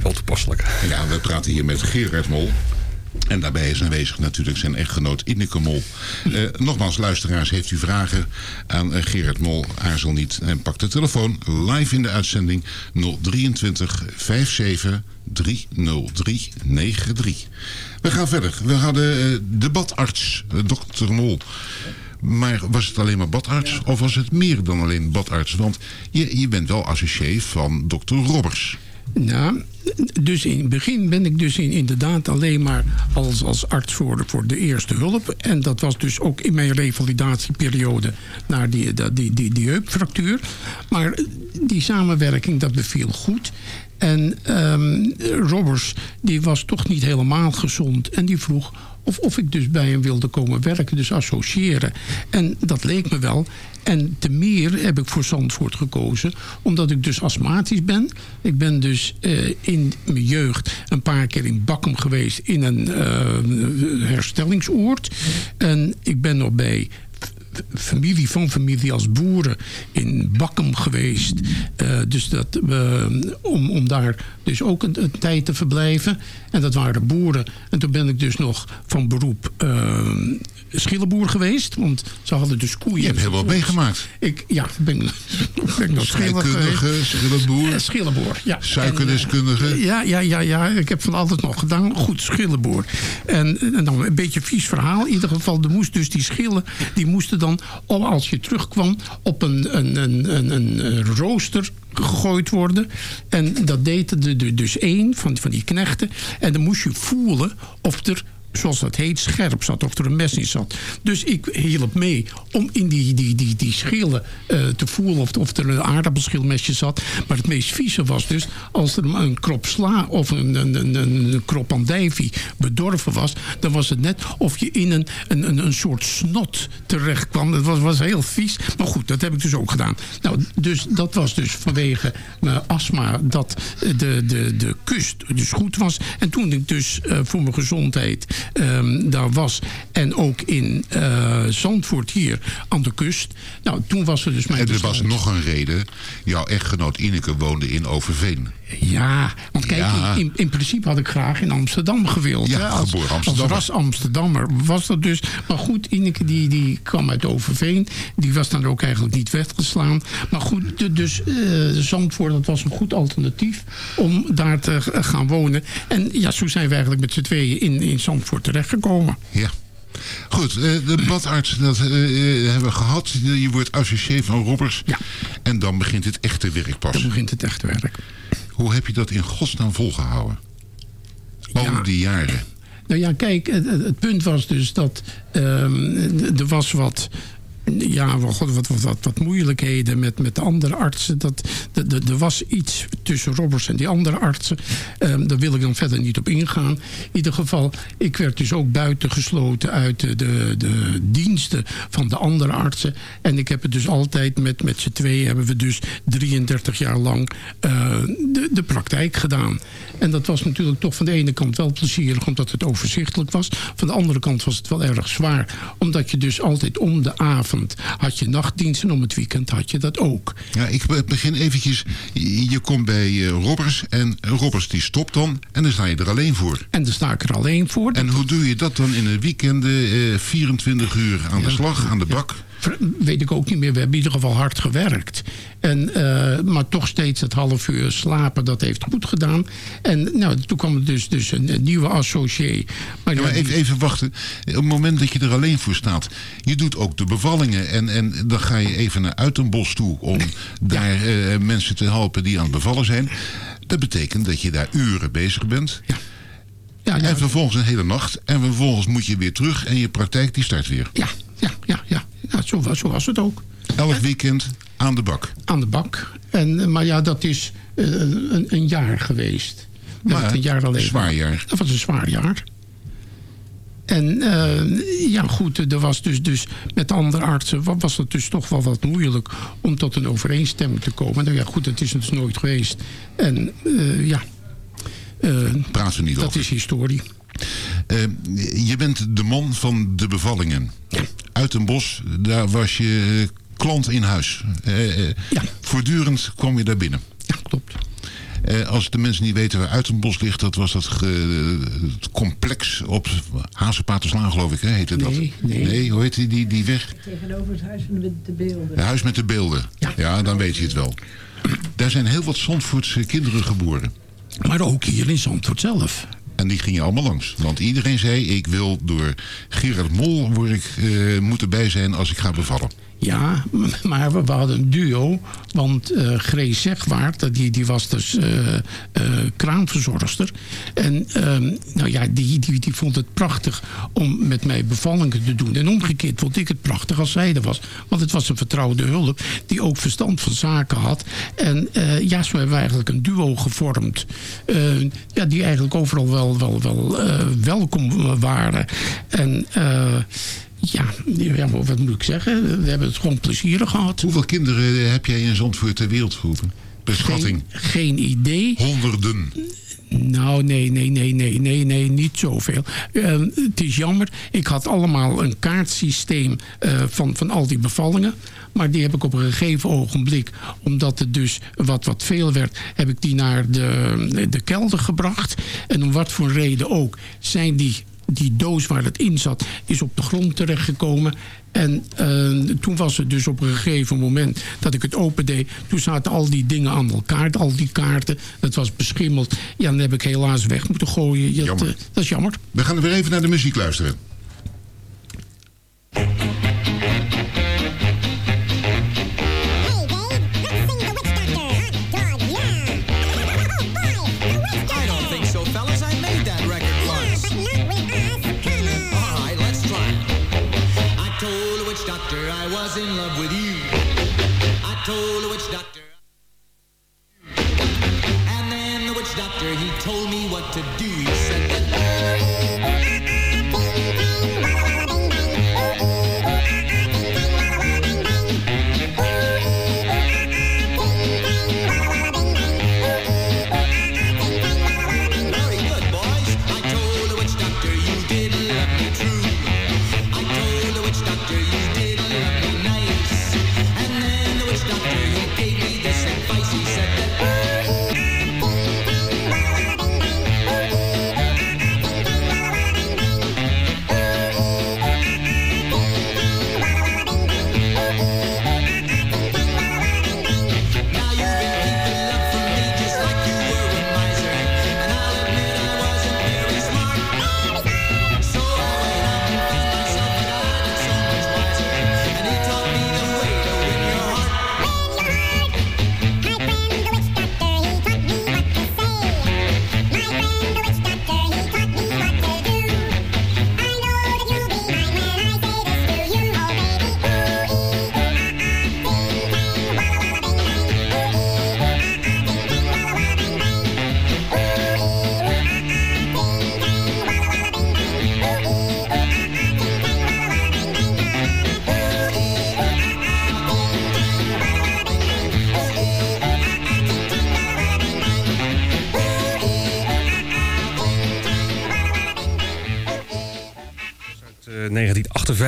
[SPEAKER 7] wel toepasselijk.
[SPEAKER 5] Ja, we praten hier met Gerard Mol. En daarbij is aanwezig natuurlijk zijn echtgenoot Ineke Mol. Eh, nogmaals, luisteraars, heeft u vragen aan eh, Gerard Mol? Aarzel niet en pak de telefoon live in de uitzending 023 57 303 93. We gaan verder. We hadden eh, de badarts, dokter Mol. Maar was het alleen maar badarts of was het meer dan alleen badarts? Want je, je bent wel associé van dokter Robbers.
[SPEAKER 6] Nou, dus in het begin ben ik dus in, inderdaad alleen maar als, als arts voor, voor de eerste hulp. En dat was dus ook in mijn revalidatieperiode naar die, die, die, die, die heupfractuur. Maar die samenwerking, dat beviel goed. En ehm, Robbers, die was toch niet helemaal gezond. En die vroeg of, of ik dus bij hem wilde komen werken, dus associëren. En dat leek me wel. En te meer heb ik voor Zandvoort gekozen, omdat ik dus astmatisch ben. Ik ben dus eh, in mijn jeugd een paar keer in Bakkum geweest in een eh, herstellingsoord. En ik ben nog bij familie van familie als boeren in Bakkum geweest. Uh, dus dat, uh, om, om daar dus ook een, een, tijd te verblijven. En dat waren boeren. En toen ben ik dus nog van beroep uh, schillenboer geweest. Want ze hadden dus koeien.
[SPEAKER 5] Je hebt heel wat meegemaakt.
[SPEAKER 6] Ik, ja, ben, ben nog
[SPEAKER 5] schillenboer.
[SPEAKER 6] schillenboer, ja.
[SPEAKER 5] Suikerdeskundige.
[SPEAKER 6] En, ja, ja, ja, ja. Ik heb van altijd nog gedaan. Goed, schillenboer. En, en dan een beetje vies verhaal. In ieder geval, er moest dus die schillen, die moesten dan, als je terugkwam, op een, een, een, een, een rooster gegooid worden. En dat deed er dus één van, van die knechten. En dan moest je voelen of er zoals dat heet, scherp zat. Of er een mes in zat. Dus ik hielp mee om in die, die, die, die schillen uh, te voelen of, of er een aardappelschilmesje zat. Maar het meest vieze was dus als er een krop sla of een, een, een, een krop andijvie bedorven was. Dan was het net of je in een, een, een, soort snot terecht kwam. Dat was, was heel vies. Maar goed, dat heb ik dus ook gedaan. Nou, dus dat was dus vanwege mijn astma dat de, de, de kust dus goed was. En toen ik dus voor mijn gezondheid um, daar was. En ook in uh, Zandvoort hier aan de kust. Nou, toen was er dus mijn
[SPEAKER 5] En er was nog een reden. Jouw echtgenoot Ineke woonde in Overveen.
[SPEAKER 6] Ja, want kijk, ja. In, in, principe had ik graag in Amsterdam gewild.
[SPEAKER 5] Ja,
[SPEAKER 6] hè? Als,
[SPEAKER 5] geboren Amsterdammer.
[SPEAKER 6] Als ras Amsterdammer was dat dus. Maar goed, Ineke die, die kwam uit Overveen. Die was dan ook eigenlijk niet weggeslaan. Maar goed, dus uh, Zandvoort, dat was een goed alternatief om daar te gaan wonen. En ja, zo zijn we eigenlijk met z'n tweeën in, in Zandvoort terechtgekomen.
[SPEAKER 5] Ja. Goed, eh, de badarts, dat eh, eh, hebben we gehad. Je wordt associé van Robbers.
[SPEAKER 6] Ja.
[SPEAKER 5] En dan begint het echte werk pas.
[SPEAKER 6] Dan begint het echte werk.
[SPEAKER 5] Hoe heb je dat in godsnaam volgehouden? Al
[SPEAKER 6] Ja.
[SPEAKER 5] die jaren.
[SPEAKER 6] Nou ja, kijk, het, het- het punt was dus dat ehm, er was wat... Ja, wat, wat, wat, moeilijkheden met, met de andere artsen. Dat, er was iets tussen Roberts en die andere artsen. Ehm, daar wil ik dan verder niet op ingaan. In ieder geval, ik werd dus ook buitengesloten uit de, de, diensten van de andere artsen. En ik heb het dus altijd met, met z'n tweeën hebben we dus 33 jaar lang eh, de, de praktijk gedaan. En dat was natuurlijk toch van de ene kant wel plezierig omdat het overzichtelijk was. Van de andere kant was het wel erg zwaar. Omdat je dus altijd om de avond had je nachtdienst en om het weekend had je dat ook.
[SPEAKER 5] Ja, ik be- begin eventjes. Je komt bij eh, Robbers en Robbers die stopt dan. En dan sta je er alleen voor.
[SPEAKER 6] En daar sta ik er alleen voor.
[SPEAKER 5] En hoe doe je dat dan in een weekend? eh 24 uur aan de slag, aan de bak?
[SPEAKER 6] Weet ik ook niet meer. We hebben in ieder geval hard gewerkt. En, eh, maar toch steeds het half uur slapen, dat heeft goed gedaan. En nou, toen kwam er dus, dus een, een nieuwe associé. Maar,
[SPEAKER 5] Ja, even, even wachten. Op het moment dat je er alleen voor staat. Je doet ook de bevallingen. En, en dan ga je even naar Uitenbos toe. Om daar eh, mensen te helpen die aan het bevallen zijn. Dat betekent dat je daar uren bezig bent.
[SPEAKER 6] ja, ja,
[SPEAKER 5] En vervolgens een hele nacht. En vervolgens moet je weer terug. En je praktijk die start weer.
[SPEAKER 6] ja, ja, ja, ja. ja zo, was- zo was het ook.
[SPEAKER 5] Elk weekend aan de bak.
[SPEAKER 6] Aan de bak. En, eh, maar ja, dat is eh, een, een jaar geweest. Dat
[SPEAKER 5] Maar
[SPEAKER 6] ik een jaar alleen.
[SPEAKER 5] zwaar jaar.
[SPEAKER 6] Dat was een zwaar jaar. En eh, ja, goed, er was dus, dus met andere artsen wa- was het dus toch wel wat moeilijk om tot een overeenstemming te komen. Nou ja, goed, dat is het dus nooit geweest. En ja,
[SPEAKER 5] Praten we niet
[SPEAKER 6] dat
[SPEAKER 5] over.
[SPEAKER 6] is historie.
[SPEAKER 5] Eh, je bent de man van de bevallingen. Uit een bos, daar was je eh, klant in huis. Eh,
[SPEAKER 6] Ja.
[SPEAKER 5] Voortdurend kwam je daar binnen.
[SPEAKER 6] Ja, klopt.
[SPEAKER 5] Eh, als de mensen niet weten waar Uitenbos ligt, dat was dat ge- het complex op Hazenpaterslaan, geloof ik, hè, heette dat?
[SPEAKER 6] Nee, nee.
[SPEAKER 5] hoe heet die, die, die weg?
[SPEAKER 8] Tegenover het huis van de, de beelden.
[SPEAKER 5] Het huis met de beelden. Ja. dan weet je het wel. Daar zijn heel wat Zandvoortse kinderen geboren.
[SPEAKER 6] Maar ook hier in Zandvoort zelf.
[SPEAKER 5] En die gingen allemaal langs. Want iedereen zei, ik wil door Gerard Mol word ik, eh, moeten bij zijn als ik ga bevallen.
[SPEAKER 6] Ja, maar we, hadden een duo. Want eh Grace Zegwaard, die, die was dus eh, eh, kraamverzorgster. En ehm, nou ja, die, die, die vond het prachtig om met mij bevallingen te doen. En omgekeerd vond ik het prachtig als zij er was. Want het was een vertrouwde hulp die ook verstand van zaken had. En eh, ja, zo hebben we eigenlijk een duo gevormd. Eh, ja, die eigenlijk overal wel, wel, wel eh, welkom waren. En... ja, ja, wat moet ik zeggen? We hebben het gewoon plezierig gehad.
[SPEAKER 5] Hoeveel kinderen eh, heb jij in Zandvoort ter wereld geroepen? Beschatting.
[SPEAKER 6] Geen, geen idee.
[SPEAKER 5] Honderden.
[SPEAKER 6] Nou, nee, nee, nee, nee, nee, nee, niet zoveel. Eh, het is jammer. Ik had allemaal een kaartsysteem eh, van, van al die bevallingen. Maar die heb ik op een gegeven ogenblik, omdat het dus wat, wat veel werd, heb ik die naar de, de kelder gebracht. En om wat voor reden ook, zijn die, die doos waar het in zat, is op de grond terechtgekomen. En eh, toen was het dus op een gegeven moment dat ik het opendeed. Toen zaten al die dingen aan elkaar, al die kaarten. Het was beschimmeld. Ja, dan heb ik helaas weg moeten gooien. Ja, dat, eh, dat is jammer.
[SPEAKER 5] We gaan weer even naar de muziek luisteren.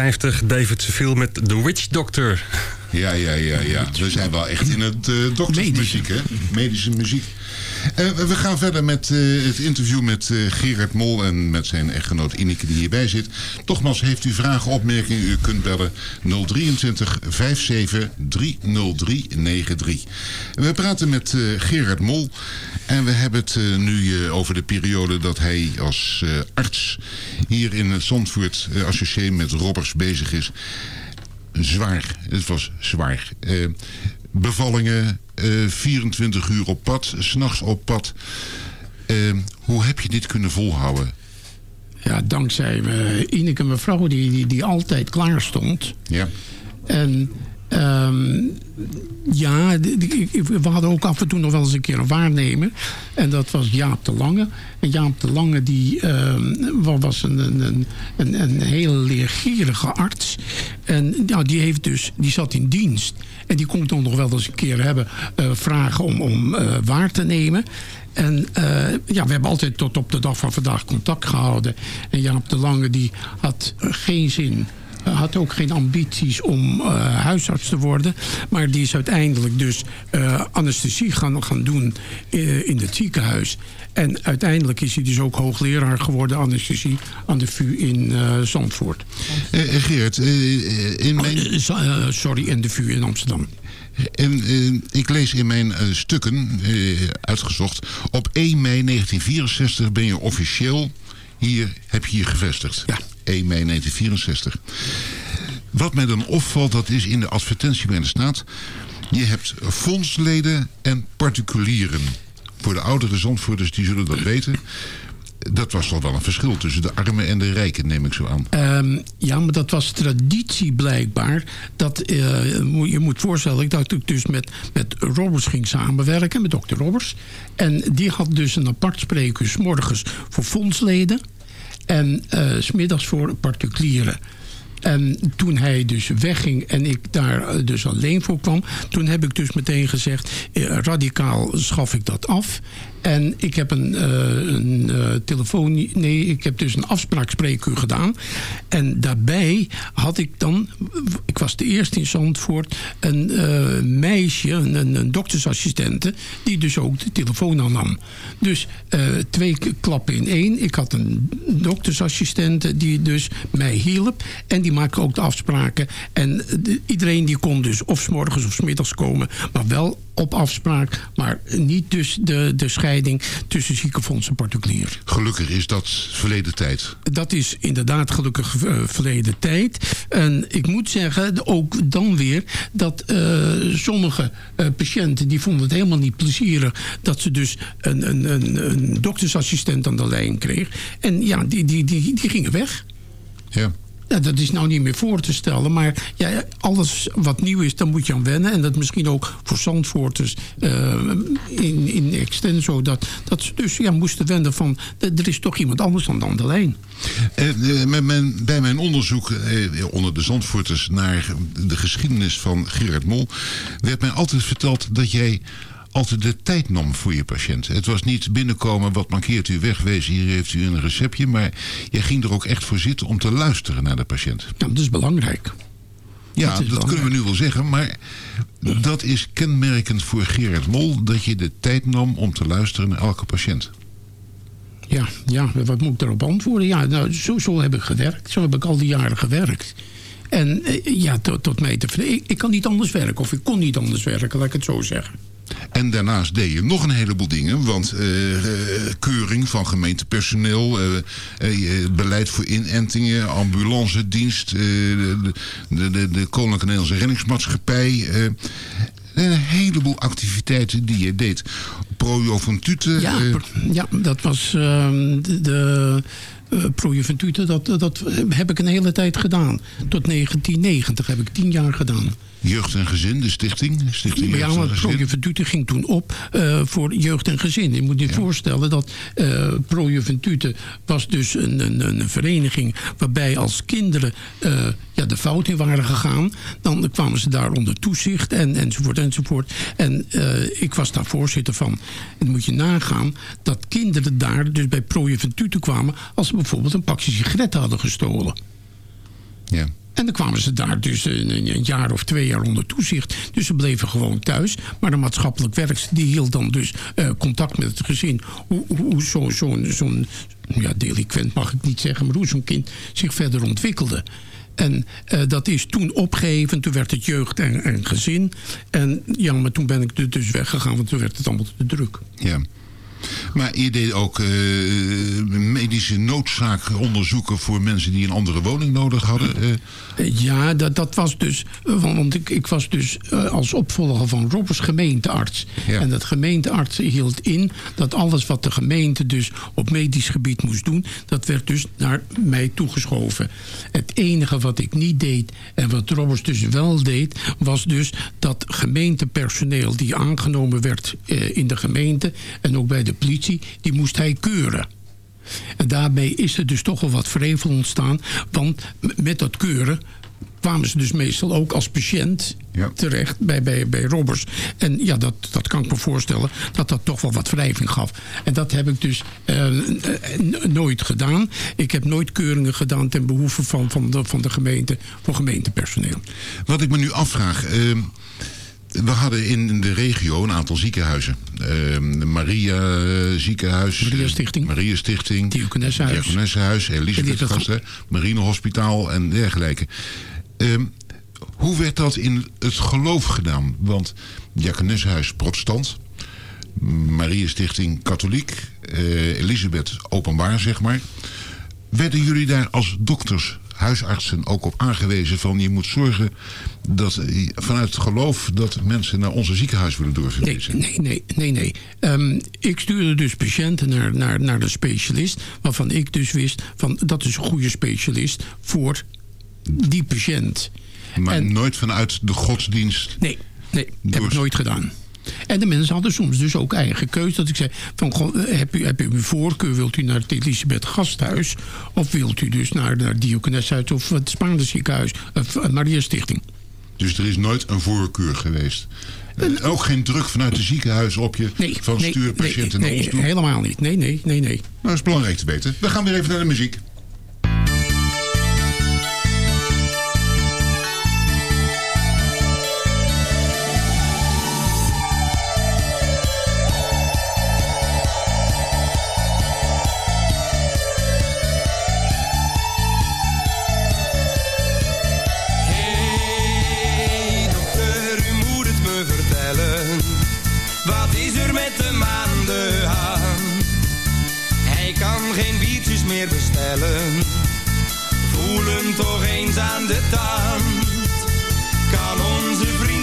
[SPEAKER 7] 1958 David Seville met The Witch Doctor.
[SPEAKER 5] Ja, ja, ja, ja. We zijn wel echt in het eh doktersmuziek, hè? Medische muziek. Eh, we gaan verder met eh, het interview met eh, Gerard Mol en met zijn echtgenoot Ineke die hierbij zit. Nogmaals, heeft u vragen, opmerkingen, u kunt bellen 023 57 30393. We praten met eh, Gerard Mol en we hebben het nu over de periode dat hij als arts hier in het Zandvoort associé met Robbers bezig is zwaar. Het was zwaar. Eh, bevallingen, eh, 24 uur op pad, s'nachts op pad. Eh, hoe heb je dit kunnen volhouden?
[SPEAKER 6] Ja, dankzij Ineke, mevrouw, die, die, die altijd klaar stond.
[SPEAKER 5] Ja.
[SPEAKER 6] En ehm, ja, we hadden ook af en toe nog wel eens een keer een waarnemer. En dat was Jaap de Lange. En Jaap de Lange die, ehm, wa- was een, een, een, een, hele leergierige arts. En nou, die, heeft dus, die zat in dienst. En die kon dan nog wel eens een keer hebben eh, vragen om, om eh, waar te nemen. En eh, ja, we hebben altijd tot op de dag van vandaag contact gehouden. En Jaap de Lange die had geen zin had ook geen ambities om eh, huisarts te worden. Maar die is uiteindelijk dus eh, anesthesie gaan, gaan doen eh, in het ziekenhuis. En uiteindelijk is hij dus ook hoogleraar geworden anesthesie aan de VU in Zandvoort.
[SPEAKER 5] Geert, in mijn...
[SPEAKER 6] Oh, sorry, in de VU in Amsterdam.
[SPEAKER 5] En, ik lees in mijn stukken, uitgezocht... op 1 mei 1964 ben je officieel hier, heb je hier gevestigd.
[SPEAKER 6] Ja.
[SPEAKER 5] 1 mei 1964. Wat mij dan opvalt, dat is in de advertentie bij de staat... je hebt fondsleden en particulieren. Voor de oudere Zandvoorters, die zullen dat weten... Dat was toch wel een verschil tussen de armen en de rijken, neem ik zo aan.
[SPEAKER 6] Ehm, ja, maar dat was traditie blijkbaar. Dat, eh, je moet voorstellen dat ik dus met, met Roberts ging samenwerken, met dokter Roberts. En die had dus een apart spreekuur, morgens voor fondsleden en eh, s smiddags voor particulieren. En toen hij dus wegging en ik daar eh, dus alleen voor kwam... toen heb ik dus meteen gezegd, eh, radicaal schaf ik dat af. En ik heb een, eh, een telefoon... Nee, ik heb dus een afspraakspreekuur gedaan. En daarbij had ik dan... Ik was de eerste in Zandvoort... een meisje, een, een, doktersassistente... die dus ook de telefoon aannam. Dus twee klappen in één. Ik had een doktersassistente die dus mij hielp. En die maakte ook de afspraken. En de- iedereen die kon dus of 's morgens of 's middags komen. Maar wel op afspraak. Maar niet dus de, de scheiding tussen ziekenfonds en particulier.
[SPEAKER 5] Gelukkig is dat verleden tijd.
[SPEAKER 6] Dat is inderdaad gelukkig eh, verleden tijd. En ik moet zeggen, ook dan weer... dat eh, sommige eh, patiënten die vonden het helemaal niet plezierig... dat ze dus een, een, een, een doktersassistent aan de lijn kreeg. En ja, die, die, die, die gingen weg.
[SPEAKER 5] Ja.
[SPEAKER 6] Ja, dat is nou niet meer voor te stellen. Maar ja, alles wat nieuw is, daar moet je aan wennen. En dat misschien ook voor Zandvoorters eh, in, in extenso... Dat, dat ze dus ja, moesten wennen van... er is toch iemand anders dan aan de lijn.
[SPEAKER 5] Eh, eh, bij mijn onderzoek eh, onder de Zandvoorters naar de geschiedenis van Gerard Mol... werd mij altijd verteld dat jij altijd de tijd nam voor je patiënt. Het was niet binnenkomen, wat mankeert u wegwezen, hier heeft u een receptje... maar jij ging er ook echt voor zitten om te luisteren naar de patiënt.
[SPEAKER 6] Dat is belangrijk.
[SPEAKER 5] Ja,
[SPEAKER 6] Dat
[SPEAKER 5] kunnen we nu wel zeggen, maar dat is kenmerkend voor Gerard Mol... dat je de tijd nam om te luisteren naar elke patiënt.
[SPEAKER 6] Ja, ja, wat moet ik daarop antwoorden? Ja, nou, zo, zo heb ik gewerkt. Zo heb ik al die jaren gewerkt. En eh, ja, tot, tot mij te ik, ik kan niet anders werken. Of ik kon niet anders werken, laat ik het zo zeggen.
[SPEAKER 5] En daarnaast deed je nog een heleboel dingen. Want eh, keuring van gemeentepersoneel, eh, eh, beleid voor inentingen, ambulancedienst, eh, de, de, de, de Koninklijke Nederlandse Reddingsmaatschappij. een heleboel activiteiten die je deed. Pro Joventute.
[SPEAKER 6] Ja, ja dat was ehm, de, de eh, Pro Juventute. Dat, dat heb ik een hele tijd gedaan. Tot 1990 heb ik tien jaar gedaan.
[SPEAKER 5] Jeugd en Gezin, de stichting. stichting
[SPEAKER 6] Ja, maar
[SPEAKER 5] Gezin.
[SPEAKER 6] Pro Juventute ging toen op eh, voor jeugd en gezin. Je moet je voorstellen dat eh Pro Juventute was dus een, een, een vereniging... waarbij als kinderen eh, ja, de fout in waren gegaan... dan kwamen ze daar onder toezicht en, enzovoort enzovoort. En eh, ik was daar voorzitter van. En dan moet je nagaan dat kinderen daar dus bij Pro Juventute kwamen... als ze bijvoorbeeld een pakje sigaretten hadden gestolen.
[SPEAKER 5] Ja.
[SPEAKER 6] En dan kwamen ze daar dus een, jaar of twee jaar onder toezicht. Dus ze bleven gewoon thuis. Maar de maatschappelijk werkster die hield dan dus eh, contact met het gezin. Hoe, hoe, zo'n zo'n zo'n ja, delinquent mag ik niet zeggen... maar hoe zo'n kind zich verder ontwikkelde. En eh, dat is toen opgegeven. Toen werd het jeugd en, en gezin. En ja, maar toen ben ik er dus weggegaan... want toen werd het allemaal te druk.
[SPEAKER 5] Ja. Maar je deed ook eh, medische noodzakenonderzoeken voor mensen die een andere woning nodig hadden. eh.
[SPEAKER 6] Eh, Ja, dat, dat was dus. Want ik, ik was dus als opvolger van Robbers gemeentearts.
[SPEAKER 5] Ja.
[SPEAKER 6] En dat gemeentearts hield in dat alles wat de gemeente dus op medisch gebied moest doen, dat werd dus naar mij toegeschoven. Het enige wat ik niet deed en wat Robbers dus wel deed, was dus dat gemeentepersoneel die aangenomen werd in de gemeente en ook bij de politie, die moest hij keuren. En daarbij is er dus toch wel wat vrevel ontstaan. Want met dat keuren kwamen ze dus meestal ook als patiënt terecht bij, bij, bij robbers. En ja, dat, dat kan ik me voorstellen dat dat toch wel wat wrijving gaf. En dat heb ik dus eh, n- nooit gedaan. Ik heb nooit keuringen gedaan ten behoeve van, van, de, van de gemeente voor gemeentepersoneel.
[SPEAKER 5] Wat ik me nu afvraag. eh, we hadden in de regio een aantal ziekenhuizen. Eh, de Maria eh, ziekenhuis. Maria
[SPEAKER 6] Stichting.
[SPEAKER 5] Maria Stichting.
[SPEAKER 6] Diakonessenhuis.
[SPEAKER 5] Diakonessenhuis. Elisabethgasten. Marinehospitaal en dergelijke. Ehm, hoe werd dat in het geloof gedaan? Want Diakonessenhuis protestant. Maria Stichting katholiek. eh, Elisabeth openbaar zeg maar. Werden jullie daar als dokters, huisartsen ook op aangewezen van je moet zorgen dat vanuit het geloof dat mensen naar onze ziekenhuis willen doorverwezen?
[SPEAKER 6] Nee, nee, nee, nee. Ehm, ik stuurde dus patiënten naar, naar, naar de specialist. Waarvan ik dus wist van dat is een goede specialist voor die patiënt.
[SPEAKER 5] Maar nooit vanuit de godsdienst?
[SPEAKER 6] Nee, nee, heb ik nooit gedaan. En de mensen hadden soms dus ook eigen keuze. Dat ik zei, van, goh, eh, heb, u, heb u uw voorkeur? Wilt u naar het Elisabeth Gasthuis? Of wilt u dus naar, naar het Diakoneshuis of het Spaanse ziekenhuis? Of eh, Maria Stichting?
[SPEAKER 5] Dus er is nooit een voorkeur geweest? Eh, ook geen druk vanuit de ziekenhuis op je van
[SPEAKER 6] nee,
[SPEAKER 5] stuur patiënten
[SPEAKER 6] nee, nee,
[SPEAKER 5] toe?
[SPEAKER 6] helemaal niet. Nee, nee, nee, nee.
[SPEAKER 5] Nou, dat is belangrijk te weten. We gaan weer even naar de muziek.
[SPEAKER 9] Meer bestellen. Voel hem toch eens aan de tand. Kan onze vriend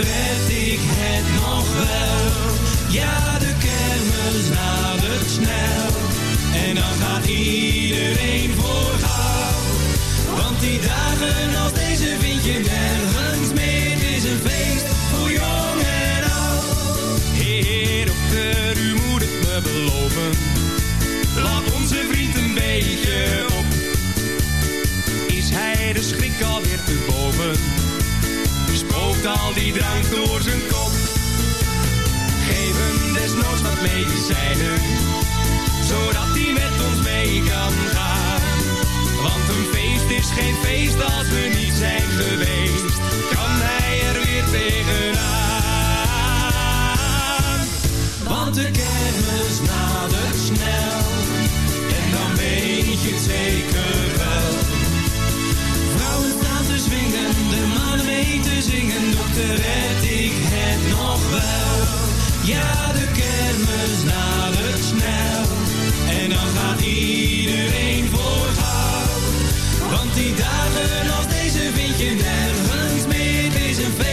[SPEAKER 9] red ik het nog wel? Ja, de kermis nadert snel. En dan gaat iedereen voor gauw. Want die dagen als deze vind je Al die drank door zijn kop? Geef hem desnoods wat medicijnen, zodat hij met ons mee kan gaan. Want een feest is geen feest als we niet zijn geweest. Kan hij er weer tegenaan? Want de kermis nadert snel. En dan weet je het zeker wel. Vrouwen staan te swingen, mannen mee te zingen. Dokter, red ik het nog wel? Ja, de kermis nadert snel. En dan gaat iedereen voor gauw. Want die dagen als deze vind je nergens meer. Feest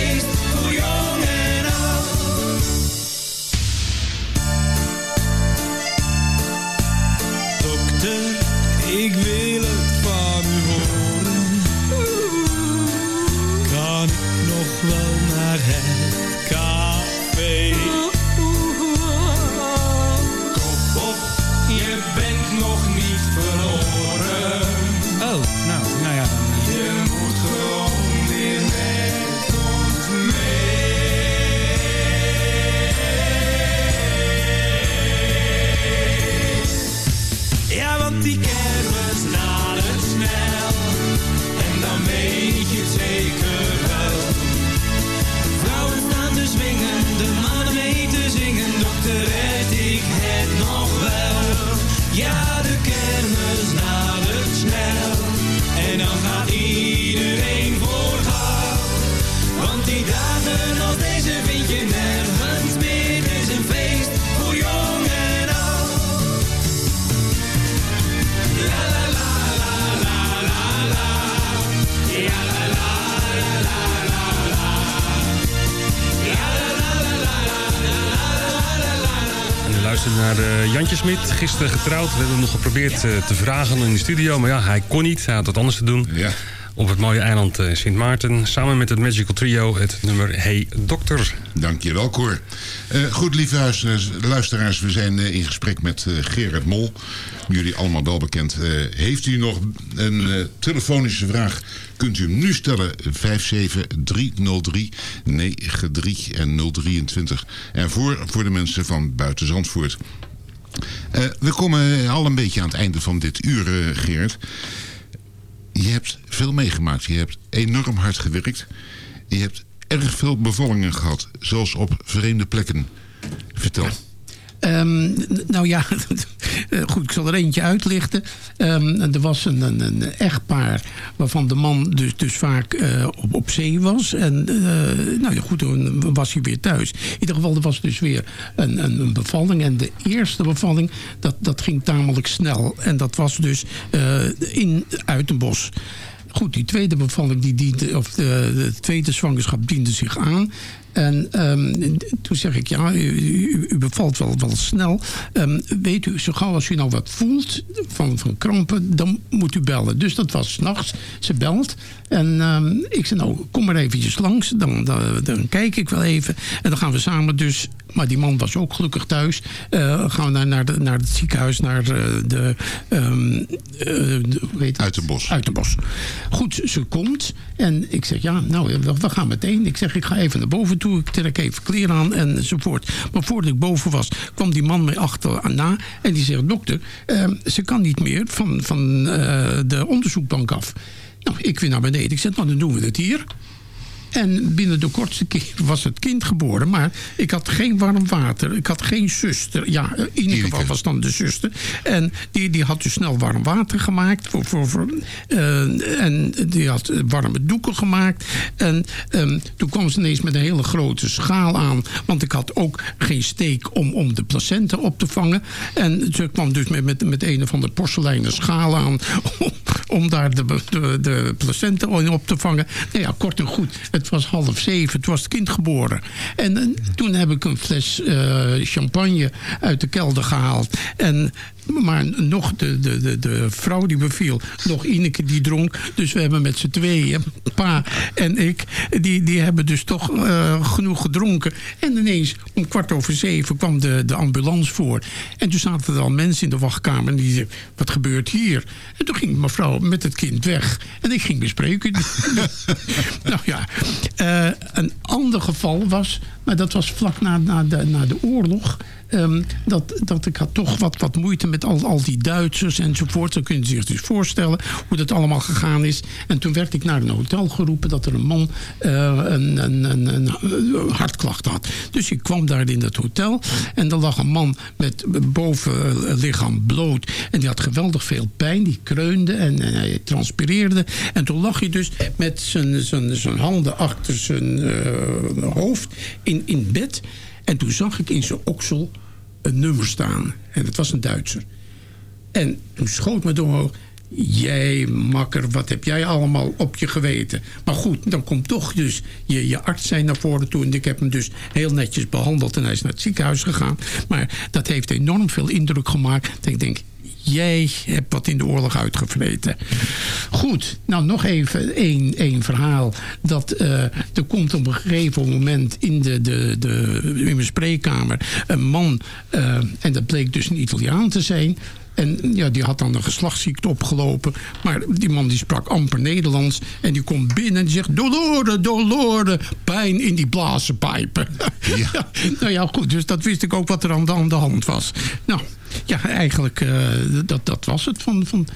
[SPEAKER 7] getrouwd. We hebben hem nog geprobeerd eh, te vragen in de studio. Maar ja, hij kon niet. Hij had wat anders te doen.
[SPEAKER 5] Ja.
[SPEAKER 7] Op het mooie eiland eh, Sint Maarten. Samen met het Magical Trio het nummer Hey Dokter.
[SPEAKER 5] Dankjewel, Cor. Eh, goed, lieve luisteraars, luisteraars we zijn eh, in gesprek met eh, Gerard Mol. Jullie allemaal wel bekend. Eh, heeft u nog een eh, telefonische vraag? Kunt u hem nu stellen. 57303 93 en 023. En voor, voor de mensen van buiten Zandvoort. Eh, we komen al een beetje aan het einde van dit uur, eh, Gerard. Je hebt veel meegemaakt. Je hebt enorm hard gewerkt. Je hebt erg veel bevallingen gehad. Zelfs op vreemde plekken. Vertel.
[SPEAKER 6] Ehm, nou ja, eh, goed, ik zal er eentje uitlichten. Ehm, er was een, een, een echtpaar waarvan de man dus, dus vaak eh, op, zee was. En eh, nou ja, goed, toen was hij weer thuis. In ieder geval, er was dus weer een, een, bevalling. En de eerste bevalling, dat, dat ging tamelijk snel. En dat was dus eh, in Uitenbos. Goed, die tweede bevalling, die diende, of de tweede zwangerschap diende zich aan. En ehm, toen zeg ik, ja, u, u- u bevalt wel, wel snel. Ehm, weet u, zo gauw als u nou wat voelt van, van krampen, dan moet u bellen. Dus dat was s'nachts. Ze belt. En ehm, ik zei, nou, kom maar eventjes langs. Dan, dan, dan kijk ik wel even. En dan gaan we samen dus... Maar die man was ook gelukkig thuis. eh, gaan we naar, naar, de, naar het ziekenhuis, naar de... eh, de hoe heet het?
[SPEAKER 5] Uit de bos.
[SPEAKER 6] Uit de bos. Goed, ze komt. En ik zeg, ja, nou, we, we gaan meteen. Ik zeg, ik ga even naar boven toe. Ik trek even kleren aan enzovoort. Maar voordat ik boven was, kwam die man mij achterna. En die zegt, dokter, ehm, ze kan niet meer van, van eh, de onderzoekbank af. Nou, ik weer naar beneden. Ik zeg, nou, dan doen we het hier. En binnen de kortste keer was het kind geboren. Maar ik had geen warm water. Ik had geen zuster. Ja, in ieder geval was dan de zuster. En die, die had dus snel warm water gemaakt. Voor, voor, voor, eh, en die had warme doeken gemaakt. En ehm, toen kwam ze ineens met een hele grote schaal aan. Want ik had ook geen steek om, om de placenta op te vangen. En ze kwam dus met, met, met een of andere porseleinen schaal aan. Om, om daar de, de, de placenta in op te vangen. Nou ja, kort en goed. Het was half zeven. Toen was het kind geboren. En, eh, toen heb ik een fles eh, champagne uit de kelder gehaald. En maar nog de, de, de, de vrouw die beviel, nog Ineke die dronk. Dus we hebben met z'n tweeën, pa en ik, die, die hebben dus toch eh, genoeg gedronken. En ineens om kwart over zeven kwam de, de ambulance voor. En toen zaten er al mensen in de wachtkamer en die zeiden, wat gebeurt hier? En toen ging mevrouw met het kind weg. En ik ging bespreken. nou ja, eh, een ander geval was, maar dat was vlak na, na, de, na de oorlog. Ehm, dat, dat ik had toch wat, wat moeite met al, al die Duitsers enzovoort. Dan kun je zich dus voorstellen hoe dat allemaal gegaan is. En toen werd ik naar een hotel geroepen dat er een man eh, een, een, een, eh, hartklacht had. Dus ik kwam daar in dat hotel en er lag een man met bovenlichaam bloot. En die had geweldig veel pijn. Die kreunde en, en hij transpireerde. En toen lag hij dus met zijn handen achter zijn eh, hoofd in, in bed. En toen zag ik in zijn oksel een nummer staan. En het was een Duitser. En toen schoot me door. Jij, makker, wat heb jij allemaal op je geweten? Maar goed, dan komt toch dus je, je arts zijn naar voren toe. En ik heb hem dus heel netjes behandeld. En hij is naar het ziekenhuis gegaan. Maar dat heeft enorm veel indruk gemaakt. Dat ik denk, jij hebt wat in de oorlog uitgevreten. Goed, nou nog even één, één verhaal. Dat eh, er komt op een gegeven moment in, de, de, de, in mijn spreekkamer een man... eh, en dat bleek dus een Italiaan te zijn... En ja, die had dan een geslachtsziekte opgelopen. Maar die man die sprak amper Nederlands. En die komt binnen en die zegt... Dolore, dolore, pijn in die blazenpijpen. Ja. nou ja, goed. Dus dat wist ik ook wat er aan de, aan de hand was. Nou, ja, eigenlijk, eh, dat, dat was het van... van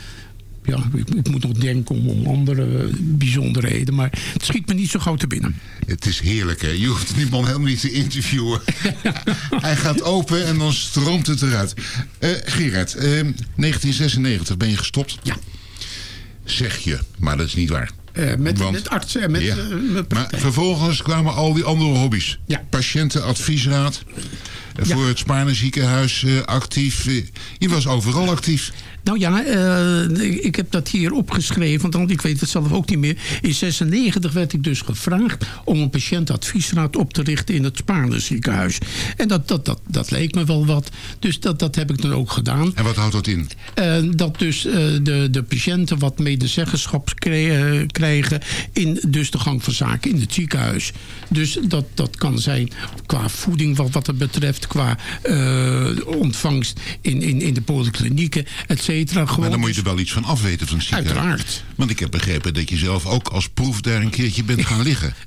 [SPEAKER 6] ja, ik, ik moet nog denken om, om andere bijzonderheden. Maar het schiet me niet zo gauw te binnen.
[SPEAKER 5] Het is heerlijk, hè? Je hoeft die man helemaal niet te interviewen. Hij gaat open en dan stroomt het eruit. Eh Gerard, eh, 1996 ben je gestopt.
[SPEAKER 6] Ja.
[SPEAKER 5] Zeg je, maar dat is niet waar.
[SPEAKER 6] Eh, met,
[SPEAKER 5] Want-
[SPEAKER 6] met artsen en met,
[SPEAKER 5] Ja.
[SPEAKER 6] eh, met
[SPEAKER 5] Maar vervolgens kwamen al die andere hobby's.
[SPEAKER 6] Ja.
[SPEAKER 5] Patiëntenadviesraad. eh, Voor het Spaarne ziekenhuis eh, actief. eh, Je was overal actief.
[SPEAKER 6] Nou ja, eh, ik heb dat hier opgeschreven, want ik weet het zelf ook niet meer. In 96 werd ik dus gevraagd om een patiëntadviesraad op te richten in het Spaarne ziekenhuis. En dat, dat, dat, dat leek me wel wat. Dus dat, dat heb ik dan ook gedaan.
[SPEAKER 5] En wat houdt dat in?
[SPEAKER 6] Eh, dat dus eh, de, de patiënten wat medezeggenschap krijgen in dus de gang van zaken in het ziekenhuis. Dus dat, dat kan zijn qua voeding wat, wat het betreft, qua ontvangst in, in, in de polyklinieken, et cetera. Gewoon
[SPEAKER 5] Maar dan moet je
[SPEAKER 6] dus-
[SPEAKER 5] er wel iets van afweten van ziekenhuis.
[SPEAKER 6] Uiteraard.
[SPEAKER 5] Want ik heb begrepen dat je zelf ook als proef daar een keertje bent gaan liggen.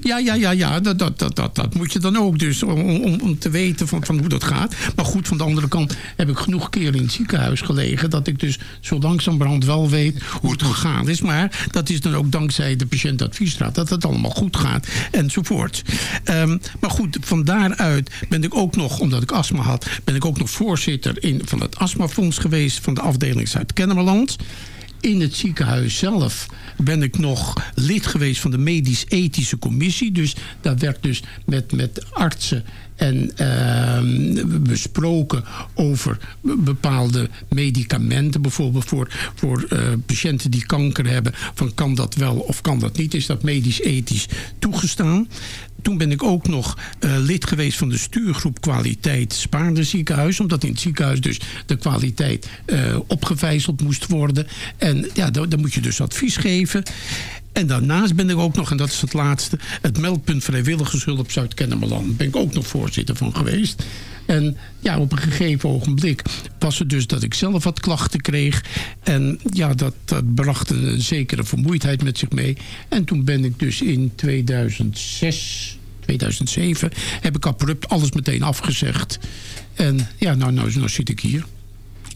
[SPEAKER 6] Ja, ja, ja, ja dat, dat, dat, dat, dat moet je dan ook dus om, om, om te weten van, van hoe dat gaat. Maar goed, van de andere kant heb ik genoeg keren in het ziekenhuis gelegen... dat ik dus zo langzamerhand wel weet hoe het gegaan is. Maar dat is dan ook dankzij de patiëntadviesraad dat het allemaal goed gaat enzovoort. Ehm, maar goed, van daaruit ben ik ook nog, omdat ik astma had... ben ik ook nog voorzitter in, van het astmafonds geweest... van de afdeling Zuid-Kennemerland in het ziekenhuis zelf ben ik nog lid geweest van de medisch-ethische commissie. Dus daar werd dus met, met artsen en ehm, besproken over bepaalde medicamenten. Bijvoorbeeld voor, voor eh, patiënten die kanker hebben. Van kan dat wel of kan dat niet? Is dat medisch-ethisch toegestaan? Toen ben ik ook nog eh, lid geweest van de stuurgroep kwaliteit Spaarne ziekenhuis. Omdat in het ziekenhuis dus de kwaliteit eh, opgevijzeld moest worden. En ja, dan, dan moet je dus advies geven. En daarnaast ben ik ook nog, en dat is het laatste... het meldpunt vrijwilligershulp Zuid-Kennemerland. Ben ik ook nog voorzitter van geweest. En ja, op een gegeven ogenblik was het dus dat ik zelf wat klachten kreeg. En ja, dat, dat bracht een zekere vermoeidheid met zich mee. En toen ben ik dus in 2006... 2007 heb ik abrupt alles meteen afgezegd. En ja, nou, nou, nou zit ik hier.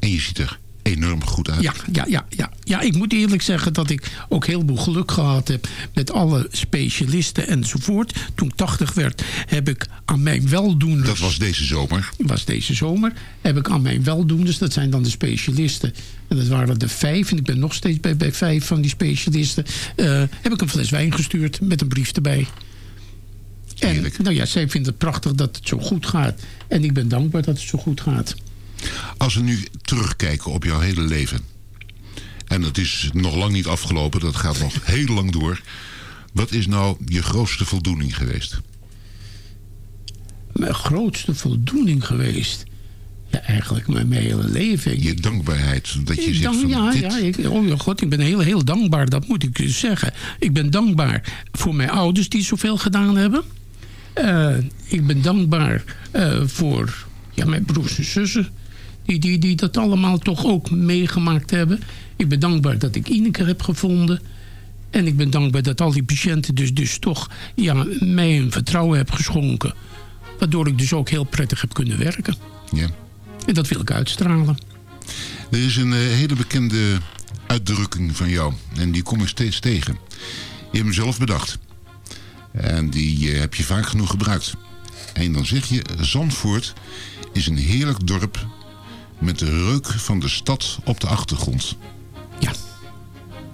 [SPEAKER 5] En je ziet er enorm goed uit.
[SPEAKER 6] Ja, ja, ja, ja. ja, ik moet eerlijk zeggen dat ik ook heel veel geluk gehad heb met alle specialisten enzovoort. Toen ik 80 werd, heb ik aan mijn weldoeners.
[SPEAKER 5] Dat was deze zomer.
[SPEAKER 6] was deze zomer. Heb ik aan mijn weldoeners, dat zijn dan de specialisten. En dat waren er vijf. En ik ben nog steeds bij, bij vijf van die specialisten. eh, heb ik een fles wijn gestuurd met een brief erbij. En nou ja, zij vindt het prachtig dat het zo goed gaat. En ik ben dankbaar dat het zo goed gaat.
[SPEAKER 5] Als we nu terugkijken op jouw hele leven. En het is nog lang niet afgelopen. Dat gaat nog heel lang door. Wat is nou je grootste voldoening geweest?
[SPEAKER 6] Mijn grootste voldoening geweest. Ja, eigenlijk mijn, mijn hele leven.
[SPEAKER 5] Je dankbaarheid. Dat je zegt van
[SPEAKER 6] ja,
[SPEAKER 5] dit...
[SPEAKER 6] ja ik, oh god, ik ben heel, heel dankbaar, dat moet ik zeggen. Ik ben dankbaar voor mijn ouders die zoveel gedaan hebben. Eh, ik ben dankbaar eh, voor ja, mijn broers en zussen. Die, die, die dat allemaal toch ook meegemaakt hebben. Ik ben dankbaar dat ik Ineke heb gevonden. En ik ben dankbaar dat al die patiënten dus, dus toch ja, mij een vertrouwen hebben geschonken. Waardoor ik dus ook heel prettig heb kunnen werken.
[SPEAKER 5] Ja.
[SPEAKER 6] En dat wil ik uitstralen.
[SPEAKER 5] Er is een eh, hele bekende uitdrukking van jou. En die kom ik steeds tegen. Je hebt hem zelf bedacht. En die eh, heb je vaak genoeg gebruikt. En dan zeg je... Zandvoort is een heerlijk dorp... met de reuk van de stad op de achtergrond.
[SPEAKER 6] Ja.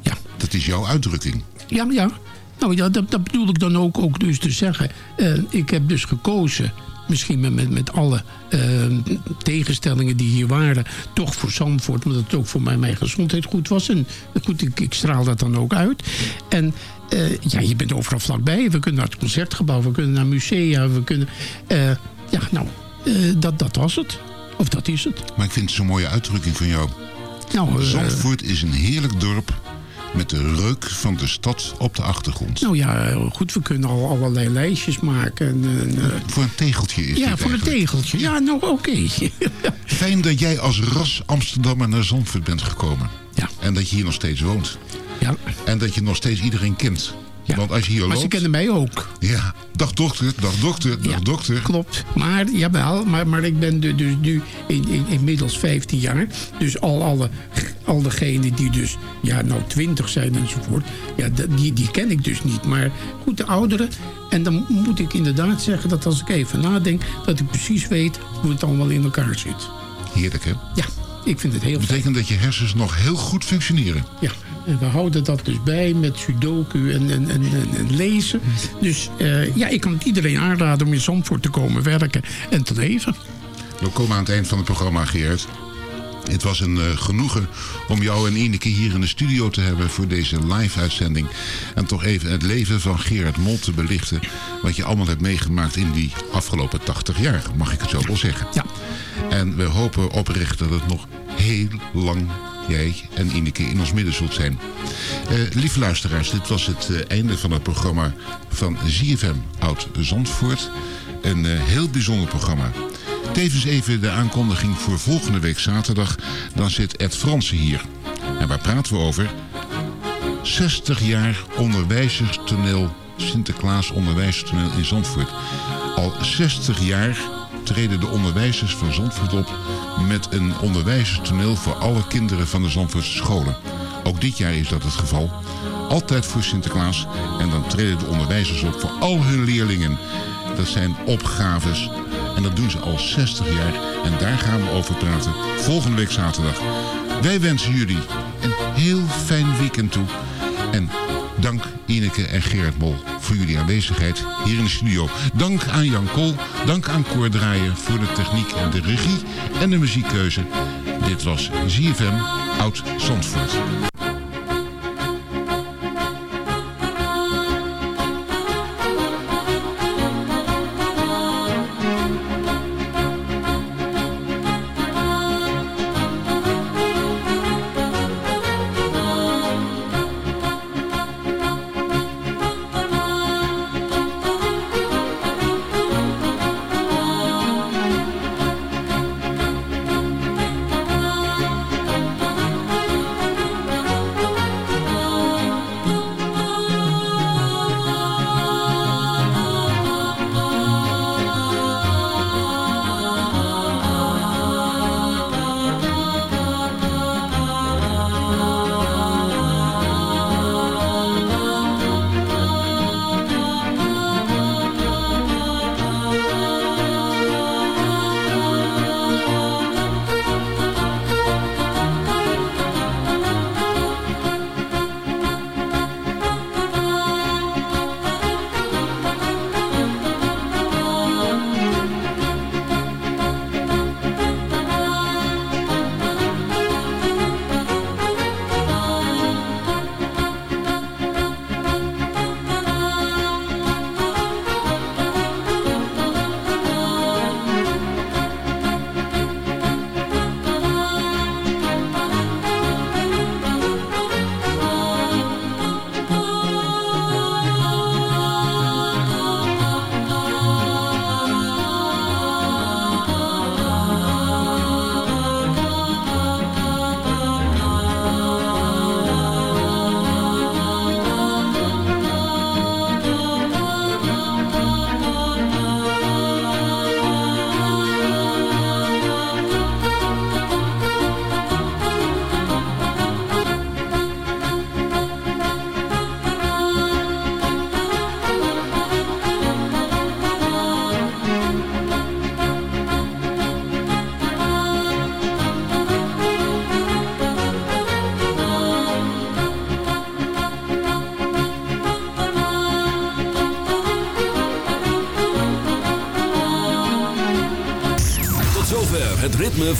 [SPEAKER 6] Ja.
[SPEAKER 5] Dat is jouw uitdrukking.
[SPEAKER 6] Ja, ja. Nou, ja, dat, dat bedoel ik dan ook, ook dus te zeggen. Eh, ik heb dus gekozen, misschien met, met, met alle eh, tegenstellingen die hier waren... toch voor Zandvoort, omdat het ook voor mij, mijn gezondheid goed was. En goed, ik, ik straal dat dan ook uit. En eh, ja, je bent overal vlakbij. We kunnen naar het Concertgebouw, we kunnen naar musea, we kunnen... ja, nou, dat, dat was het. Of dat is het.
[SPEAKER 5] Maar ik vind het zo'n mooie uitdrukking van jou.
[SPEAKER 6] Nou, eh,
[SPEAKER 5] Zandvoort is een heerlijk dorp... met de reuk van de stad op de achtergrond.
[SPEAKER 6] Nou ja, goed, we kunnen al allerlei lijstjes maken. En, eh,
[SPEAKER 5] Voor een tegeltje is
[SPEAKER 6] ja,
[SPEAKER 5] dit
[SPEAKER 6] voor een tegeltje. Ja, nou oké.
[SPEAKER 5] Fijn dat jij als ras Amsterdammer naar Zandvoort bent gekomen.
[SPEAKER 6] Ja.
[SPEAKER 5] En dat je hier nog steeds woont.
[SPEAKER 6] Ja.
[SPEAKER 5] En dat je nog steeds iedereen kent. Want als je hier
[SPEAKER 6] maar
[SPEAKER 5] loopt...
[SPEAKER 6] ze kennen mij ook.
[SPEAKER 5] Ja, dag dokter, dag dokter, dag dokter.
[SPEAKER 6] Klopt. Maar, jawel, maar, maar ik ben du- dus nu in, in, inmiddels 15 jaar. Dus al, alle, al degenen die dus ja, nou 20 zijn enzovoort. Ja, die, die ken ik dus niet. Maar goed, de ouderen. En dan moet ik inderdaad zeggen dat als ik even nadenk... dat ik precies weet hoe het allemaal in elkaar zit.
[SPEAKER 5] Heerlijk, hè?
[SPEAKER 6] Ja, ik vind het heel
[SPEAKER 5] Dat betekent dat je hersens nog heel goed functioneren.
[SPEAKER 6] Ja, en we houden dat dus bij met sudoku en, en, en, en- en lezen. Dus eh, ja, ik kan het iedereen aanraden om in Zandvoort te komen werken en te leven.
[SPEAKER 5] We komen aan het eind van het programma, Geert. Het was een eh, genoegen om jou en Ineke hier in de studio te hebben voor deze live-uitzending. En toch even het leven van Gerard Mol te belichten. Wat je allemaal hebt meegemaakt in die afgelopen 80 jaar, mag ik het zo wel zeggen.
[SPEAKER 6] Ja.
[SPEAKER 5] En we hopen oprecht dat het nog heel lang jij en Ineke in ons midden zult zijn. Eh, lieve luisteraars, dit was het eh, einde van het programma van ZFM Oud Zandvoort. Een eh, heel bijzonder programma. Tevens even de aankondiging voor volgende week zaterdag. Dan zit Ed Fransen hier. En waar praten we over? 60 jaar onderwijzerstoneel, Sinterklaas onderwijzerstoneel in Zandvoort. Al 60 jaar treden de onderwijzers van Zandvoort op met een onderwijzerstoneel voor alle kinderen van de Zandvoortse scholen. Ook dit jaar is dat het geval. Altijd voor Sinterklaas. En dan treden de onderwijzers op voor al hun leerlingen. Dat zijn opgaves. En dat doen ze al 60 jaar. En daar gaan we over praten. Volgende week zaterdag. Wij wensen jullie een heel fijn weekend toe. En dank Ineke en Gerard Mol voor jullie aanwezigheid hier in de studio. Dank aan Jan Kool. Dank aan Koor Draaien voor de techniek en de regie en de muziekkeuze. Dit was ZFM Oud Zandvoort.